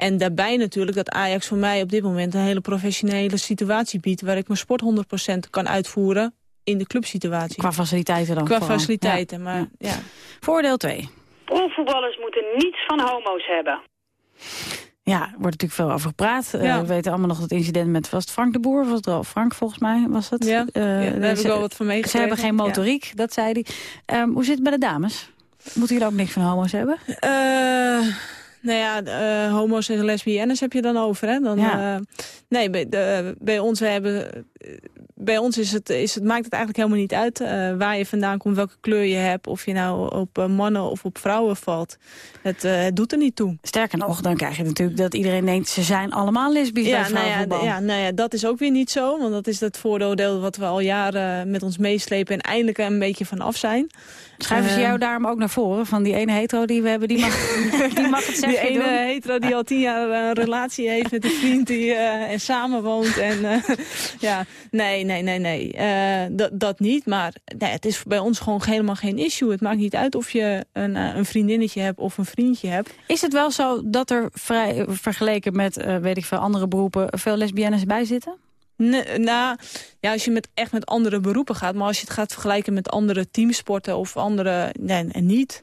En daarbij natuurlijk dat Ajax voor mij op dit moment een hele professionele situatie biedt. Waar ik mijn sport 100% kan uitvoeren in de clubsituatie. Qua faciliteiten dan Qua vooral. faciliteiten, Ja. maar ja. Voordeel 2. Profvoetballers moeten niets van homo's hebben. Ja, er wordt natuurlijk veel over gepraat. Eh, we weten allemaal nog het incident met was het Frank de Boer. Was het wel Frank volgens mij was het. Ja, Eh, ja, daar heb ze- ik wel wat van Ze meegekregen. hebben geen Ja. motoriek, dat zei hij. Ehm, hoe zit het bij de dames? Moeten jullie ook niks van homo's hebben? Eh, nou ja, eh, homo's en lesbiennes heb je dan over, hè? Dan, Ja. eh, nee, bij, de, bij ons we hebben... Bij ons is het, is het, maakt het eigenlijk helemaal niet uit eh, waar je vandaan komt, welke kleur je hebt. Of je nou op eh, mannen of op vrouwen valt. Het, eh, het doet er niet toe. Sterker nog, dan krijg je natuurlijk dat iedereen denkt... ze zijn allemaal lesbisch bij Ja, nou ja, ja, nou ja, dat is ook weer niet zo. Want dat is het vooroordeel wat we al jaren met ons meeslepen... en eindelijk een beetje van af zijn. Schuiven ze jou daarom ook naar voren? Van die ene hetero die we hebben, die mag, die mag het Die zeggen ene doen? hetero die al tien jaar een relatie heeft met een vriend die en samenwoont. En, eh, ja, nee, nee, nee, nee. Eh, dat, dat niet. Maar nee, het is bij ons gewoon helemaal geen issue. Het maakt niet uit of je een, eh, een vriendinnetje hebt of een vriendje hebt. Is het wel zo dat er vrij, vergeleken met, eh, weet ik veel, andere beroepen... veel lesbiennes bij zitten? Nee, nou, ja, als je met, echt met andere beroepen gaat. Maar als je het gaat vergelijken met andere teamsporten of andere... Nee, en niet.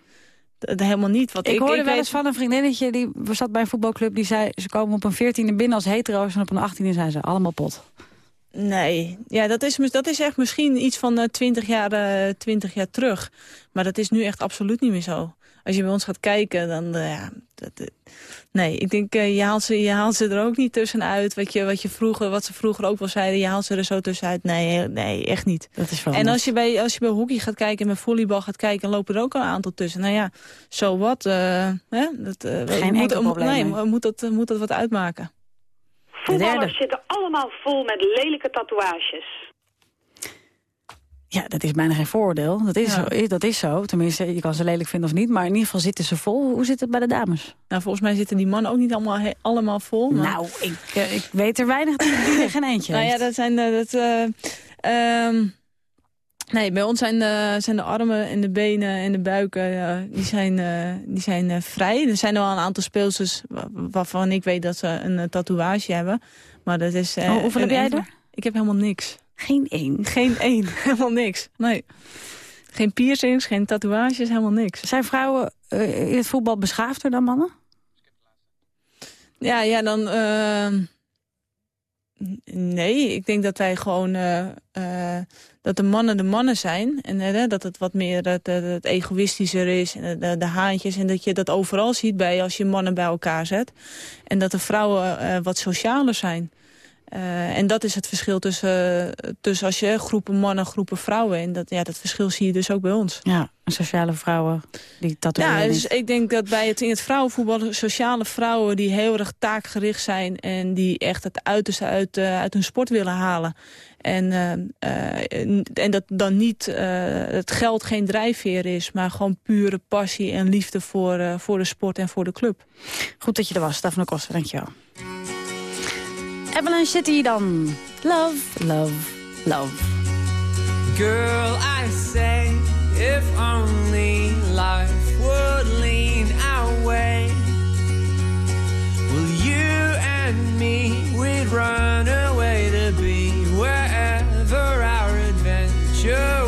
Dat, helemaal niet. Want Ik, ik, hoorde ik wel weet- eens van een vriendinnetje... die zat bij een voetbalclub, die zei... ze komen op een veertiende binnen als hetero's... en op een achttiende zijn ze allemaal pot. Nee, ja, dat, is, dat is echt misschien iets van eh, twintig jaar, eh, 20 jaar terug. Maar dat is nu echt absoluut niet meer zo. Als je bij ons gaat kijken, dan... eh, ja, dat, nee, ik denk, je, haalt ze, je haalt ze er ook niet tussenuit. Wat, je, wat, je vroeger, wat ze vroeger ook wel zeiden, je haalt ze er zo tussenuit. Nee, nee echt niet. Dat is en als je, bij, als je bij hockey gaat kijken en bij volleybal gaat kijken... lopen er ook al een aantal tussen. Nou ja, zo wat. hè? Dat, eh, Geen moet, enkel probleem Nee, moet dat, moet dat wat uitmaken? Voetballers zitten allemaal vol met lelijke tatoeages. Ja, dat is bijna geen vooroordeel. Dat is, Ja. zo, dat is zo. Tenminste, je kan ze lelijk vinden of niet. Maar in ieder geval zitten ze vol. Hoe zit het bij de dames? Nou, volgens mij zitten die mannen ook niet allemaal, he- allemaal vol. Maar... Nou, ik, eh, ik weet er weinig die er geen eentje Nou ja, dat zijn... eh, dat, eh, ehm, nee, bij ons zijn de, zijn de armen en de benen en de buiken... die zijn, eh, die zijn eh, vrij. Er zijn wel een aantal speelsters wa- waarvan ik weet dat ze een eh, tatoeage hebben. Maar dat is... Oh, hoeveel heb jij er? Ik heb helemaal niks. Geen één? Geen één. helemaal niks. Nee. Geen piercings, geen tatoeages, helemaal niks. Zijn vrouwen in het voetbal beschaafder dan mannen? Ja, ja, dan... nee, ik denk dat wij gewoon... eh, eh, dat de mannen de mannen zijn. En eh, dat het wat meer het, het egoïstischer is. En de, de haantjes. En dat je dat overal ziet bij als je mannen bij elkaar zet. En dat de vrouwen eh, wat socialer zijn. Eh, en dat is het verschil tussen, tussen als je groepen mannen, groepen vrouwen. En dat, ja, dat verschil zie je dus ook bij ons. Ja, sociale vrouwen die tatoeëren. Ja, niet. dus ik denk dat bij het in het vrouwenvoetbal sociale vrouwen die heel erg taakgericht zijn en die echt het uiterste uit, eh, uit hun sport willen halen. En, eh, eh, en dat dan niet het geld geen drijfveer is, maar gewoon pure passie en liefde voor, voor de sport en voor de club. Goed dat je er was, Daphne Koster, dankjewel. Evelyn City dan. Love, love, love. Girl, I say, if only life would lean our way. Well, you and me, we'd run away to be wherever our adventure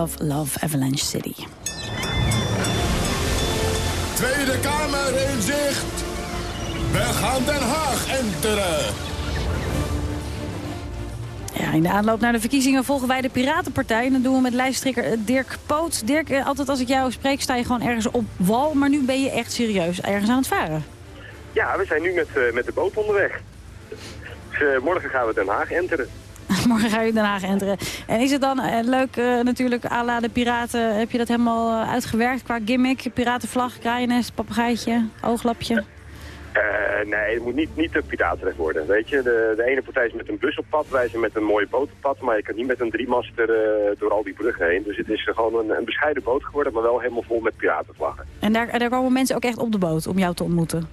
Love, love, Avalanche City. Tweede Kamer in zicht. We gaan Den Haag enteren. Ja, in de aanloop naar de verkiezingen volgen wij de Piratenpartij. En dat doen we met lijsttrekker eh, Dirk Poot. Dirk, eh, altijd als ik jou spreek sta je gewoon ergens op wal. Maar nu ben je echt serieus ergens aan het varen. Ja, we zijn nu met, eh, met de boot onderweg. Dus, eh, morgen gaan we Den Haag enteren. Morgen ga je Den Haag enteren. En is het dan eh, leuk eh, natuurlijk, à la de Piraten... heb je dat helemaal eh, uitgewerkt qua gimmick? Piratenvlag, kraaiennest, papegaaitje, ooglapje? Nee, het moet niet, niet te piraterig worden. Weet je, de, de ene partij is met een bus op pad, wij zijn met een mooie boot op pad. Maar je kan niet met een driemaster eh, door al die bruggen heen. Dus het is gewoon een, een bescheiden boot geworden, maar wel helemaal vol met piratenvlaggen. En daar, daar komen mensen ook echt op de boot om jou te ontmoeten?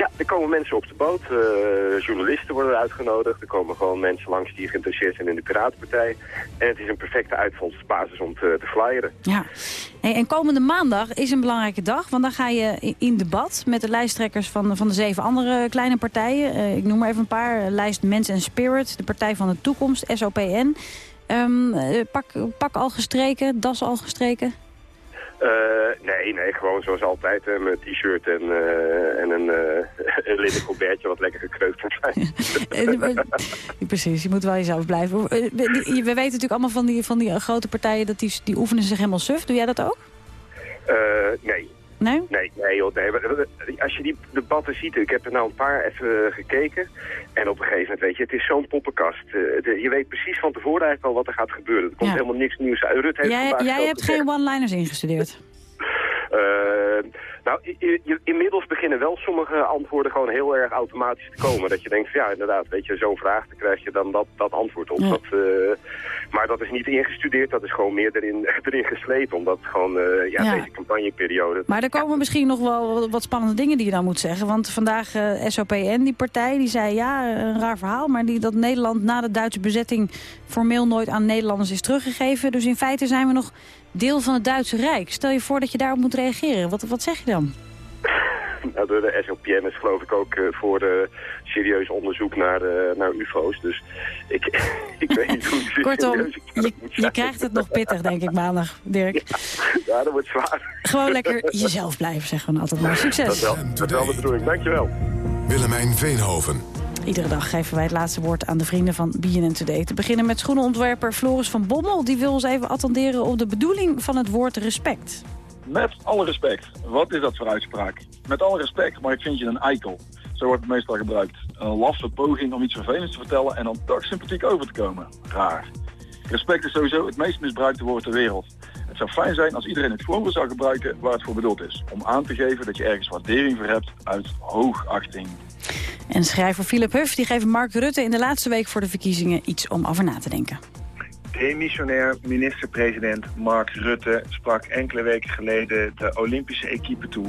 Ja, er komen mensen op de boot, eh, journalisten worden uitgenodigd. Er komen gewoon mensen langs die geïnteresseerd zijn in de Piratenpartij. En het is een perfecte uitvalsbasis om te, te flyeren. Ja. En komende maandag is een belangrijke dag. Want dan ga je in debat met de lijsttrekkers van, van de zeven andere kleine partijen. Eh, ik noem maar even een paar. Eh, Lijst Mens en Spirit, de Partij van de Toekomst, SOPN. Ehm, eh, pak, pak al gestreken, das al gestreken? Eh, nee, nee, gewoon zoals altijd. hè, met een t-shirt en, eh, en een, eh een linnen colbertje wat lekker gekreukt moet zijn. Precies, je moet wel jezelf blijven. We, weten natuurlijk allemaal van die, van die grote partijen... dat die, die oefenen zich helemaal suf. Doe jij dat ook? Nee. Nee? Nee, nee joh, nee. Eh, Als je die debatten ziet, ik heb er nou een paar even gekeken. En op een gegeven moment, weet je, het is zo'n poppenkast. Eh, je weet precies van tevoren eigenlijk al wat er gaat gebeuren. Er komt Ja. helemaal niks nieuws uit. Rutte heeft Jij, jij hebt geen one-liners ingestudeerd. Eh, nou, inmiddels beginnen wel sommige antwoorden gewoon heel erg automatisch te komen. Dat je denkt, van, ja inderdaad, weet je, zo'n vraag, dan krijg je dan dat, dat antwoord op. Ja. Dat, eh, maar dat is niet ingestudeerd, dat is gewoon meer erin, erin geslepen. Omdat gewoon, eh, ja, Ja. deze campagneperiode... Maar er komen misschien nog wel wat spannende dingen die je dan moet zeggen. Want vandaag SOPN, die partij, die zei ja, een raar verhaal... maar die, dat Nederland na de Duitse bezetting formeel nooit aan Nederlanders is teruggegeven. Dus in feite zijn we nog deel van het Duitse Rijk. Stel je voor dat je daarop moet reageren. Wat, wat zeg je dan? nou, de, de SOPM is geloof ik ook eh, voor eh, serieus onderzoek naar, eh, naar ufo's. Dus ik, ik weet niet hoe Kortom, ik dat je, je krijgt het nog pittig, denk ik, maandag, Dirk. Ja, dat wordt zwaar. Gewoon lekker jezelf blijven, zeggen we altijd maar. Dat Succes. wel, dat wel de bedoeling. Dankjewel. Willemijn Veenhoven. Iedere dag geven wij het laatste woord aan de vrienden van BNN Today. Te beginnen met schoenenontwerper Floris van Bommel. Die wil ons even attenderen op de bedoeling van het woord respect. Met alle respect. Wat is dat voor uitspraak? Met alle respect, maar ik vind je een eikel. Zo wordt het meestal gebruikt. Een laffe poging om iets vervelends te vertellen en dan toch sympathiek over te komen. Raar. Respect is sowieso het meest misbruikte woord ter wereld. Het zou fijn zijn als iedereen het gewoon zou gebruiken waar het voor bedoeld is. Om aan te geven dat je ergens waardering voor hebt uit hoogachting. En schrijver Philip Huff die geeft Mark Rutte in de laatste week voor de verkiezingen iets om over na te denken. Demissionair minister-president Mark Rutte sprak enkele weken geleden de Olympische equipe toe.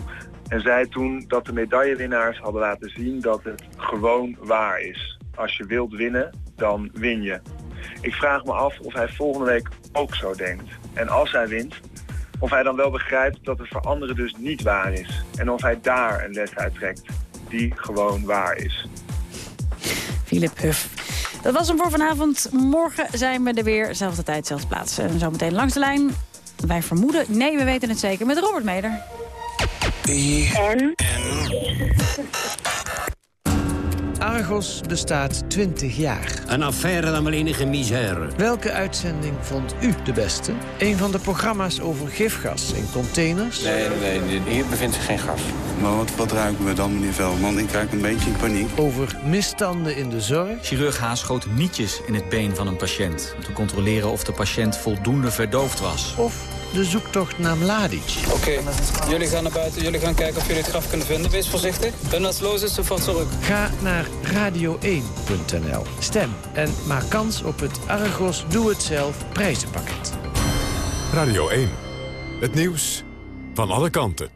En zei toen dat de medaillewinnaars hadden laten zien dat het gewoon waar is. Als je wilt winnen, dan win je. Ik vraag me af of hij volgende week ook zo denkt. En als hij wint, of hij dan wel begrijpt dat het voor anderen dus niet waar is. En of hij daar een les uit trekt die gewoon waar is. Philip Huff. Dat was hem voor vanavond. Morgen zijn we er weer. Zelfde tijd, zelfde plaats. En zo meteen langs de lijn. Wij vermoeden, nee, we weten het zeker, met Robert Meder. En? Argos bestaat 20 jaar. Een affaire dan wel enige misère. Welke uitzending vond u de beste? Een van de programma's over gifgas in containers? Nee, nee, hier bevindt zich geen gas. Maar wat, wat ruiken we dan, meneer Velman? Ik raak een beetje in paniek. Over misstanden in de zorg? Chirurg Haas schoot nietjes in het been van een patiënt... om te controleren of de patiënt voldoende verdoofd was. Of de zoektocht naar Mladic? Oké, jullie gaan naar buiten, jullie gaan kijken of jullie het graf kunnen vinden. Wees voorzichtig. En als los is, sofort terug. Ga naar radio1.nl. Stem en maak kans op het Argos Doe Het Zelf prijzenpakket. Radio 1. Het nieuws van alle kanten.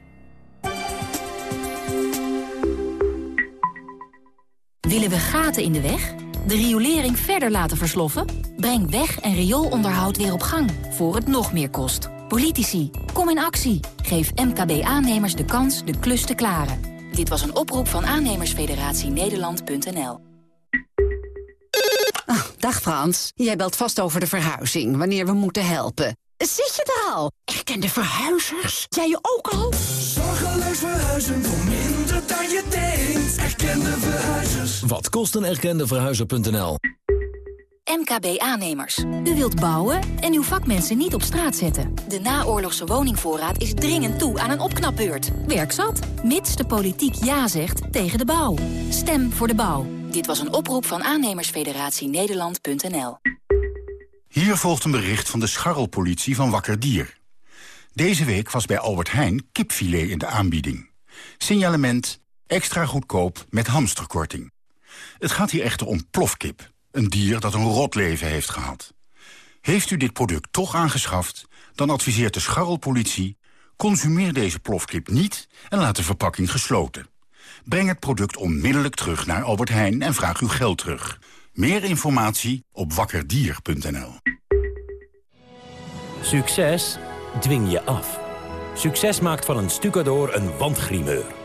Willen we gaten in de weg? De riolering verder laten versloffen? Breng weg- en rioolonderhoud weer op gang, voor het nog meer kost. Politici, kom in actie. Geef MKB-aannemers de kans de klus te klaren. Dit was een oproep van aannemersfederatie Nederland.nl. Ah, dag Frans, jij belt vast over de verhuizing, wanneer we moeten helpen. Zit je er al? Erkende verhuizers? Jij je ook al? Zorgeloos verhuizen voor minder dan je denkt. Erkende verhuizers. Wat kost een erkende verhuizer.nl? MKB-aannemers. U wilt bouwen en uw vakmensen niet op straat zetten. De naoorlogse woningvoorraad is dringend toe aan een opknapbeurt. Werk zat, mits de politiek ja zegt tegen de bouw. Stem voor de bouw. Dit was een oproep van aannemersfederatie Nederland.nl. Hier volgt een bericht van de scharrelpolitie van Wakker Dier. Deze week was bij Albert Heijn kipfilet in de aanbieding. Signalement extra goedkoop met hamsterkorting. Het gaat hier echter om plofkip, een dier dat een rot leven heeft gehad. Heeft u dit product toch aangeschaft, dan adviseert de scharrelpolitie... consumeer deze plofkip niet en laat de verpakking gesloten. Breng het product onmiddellijk terug naar Albert Heijn en vraag uw geld terug. Meer informatie op wakkerdier.nl. Succes dwing je af. Succes maakt van een stucador een wandgrimeur.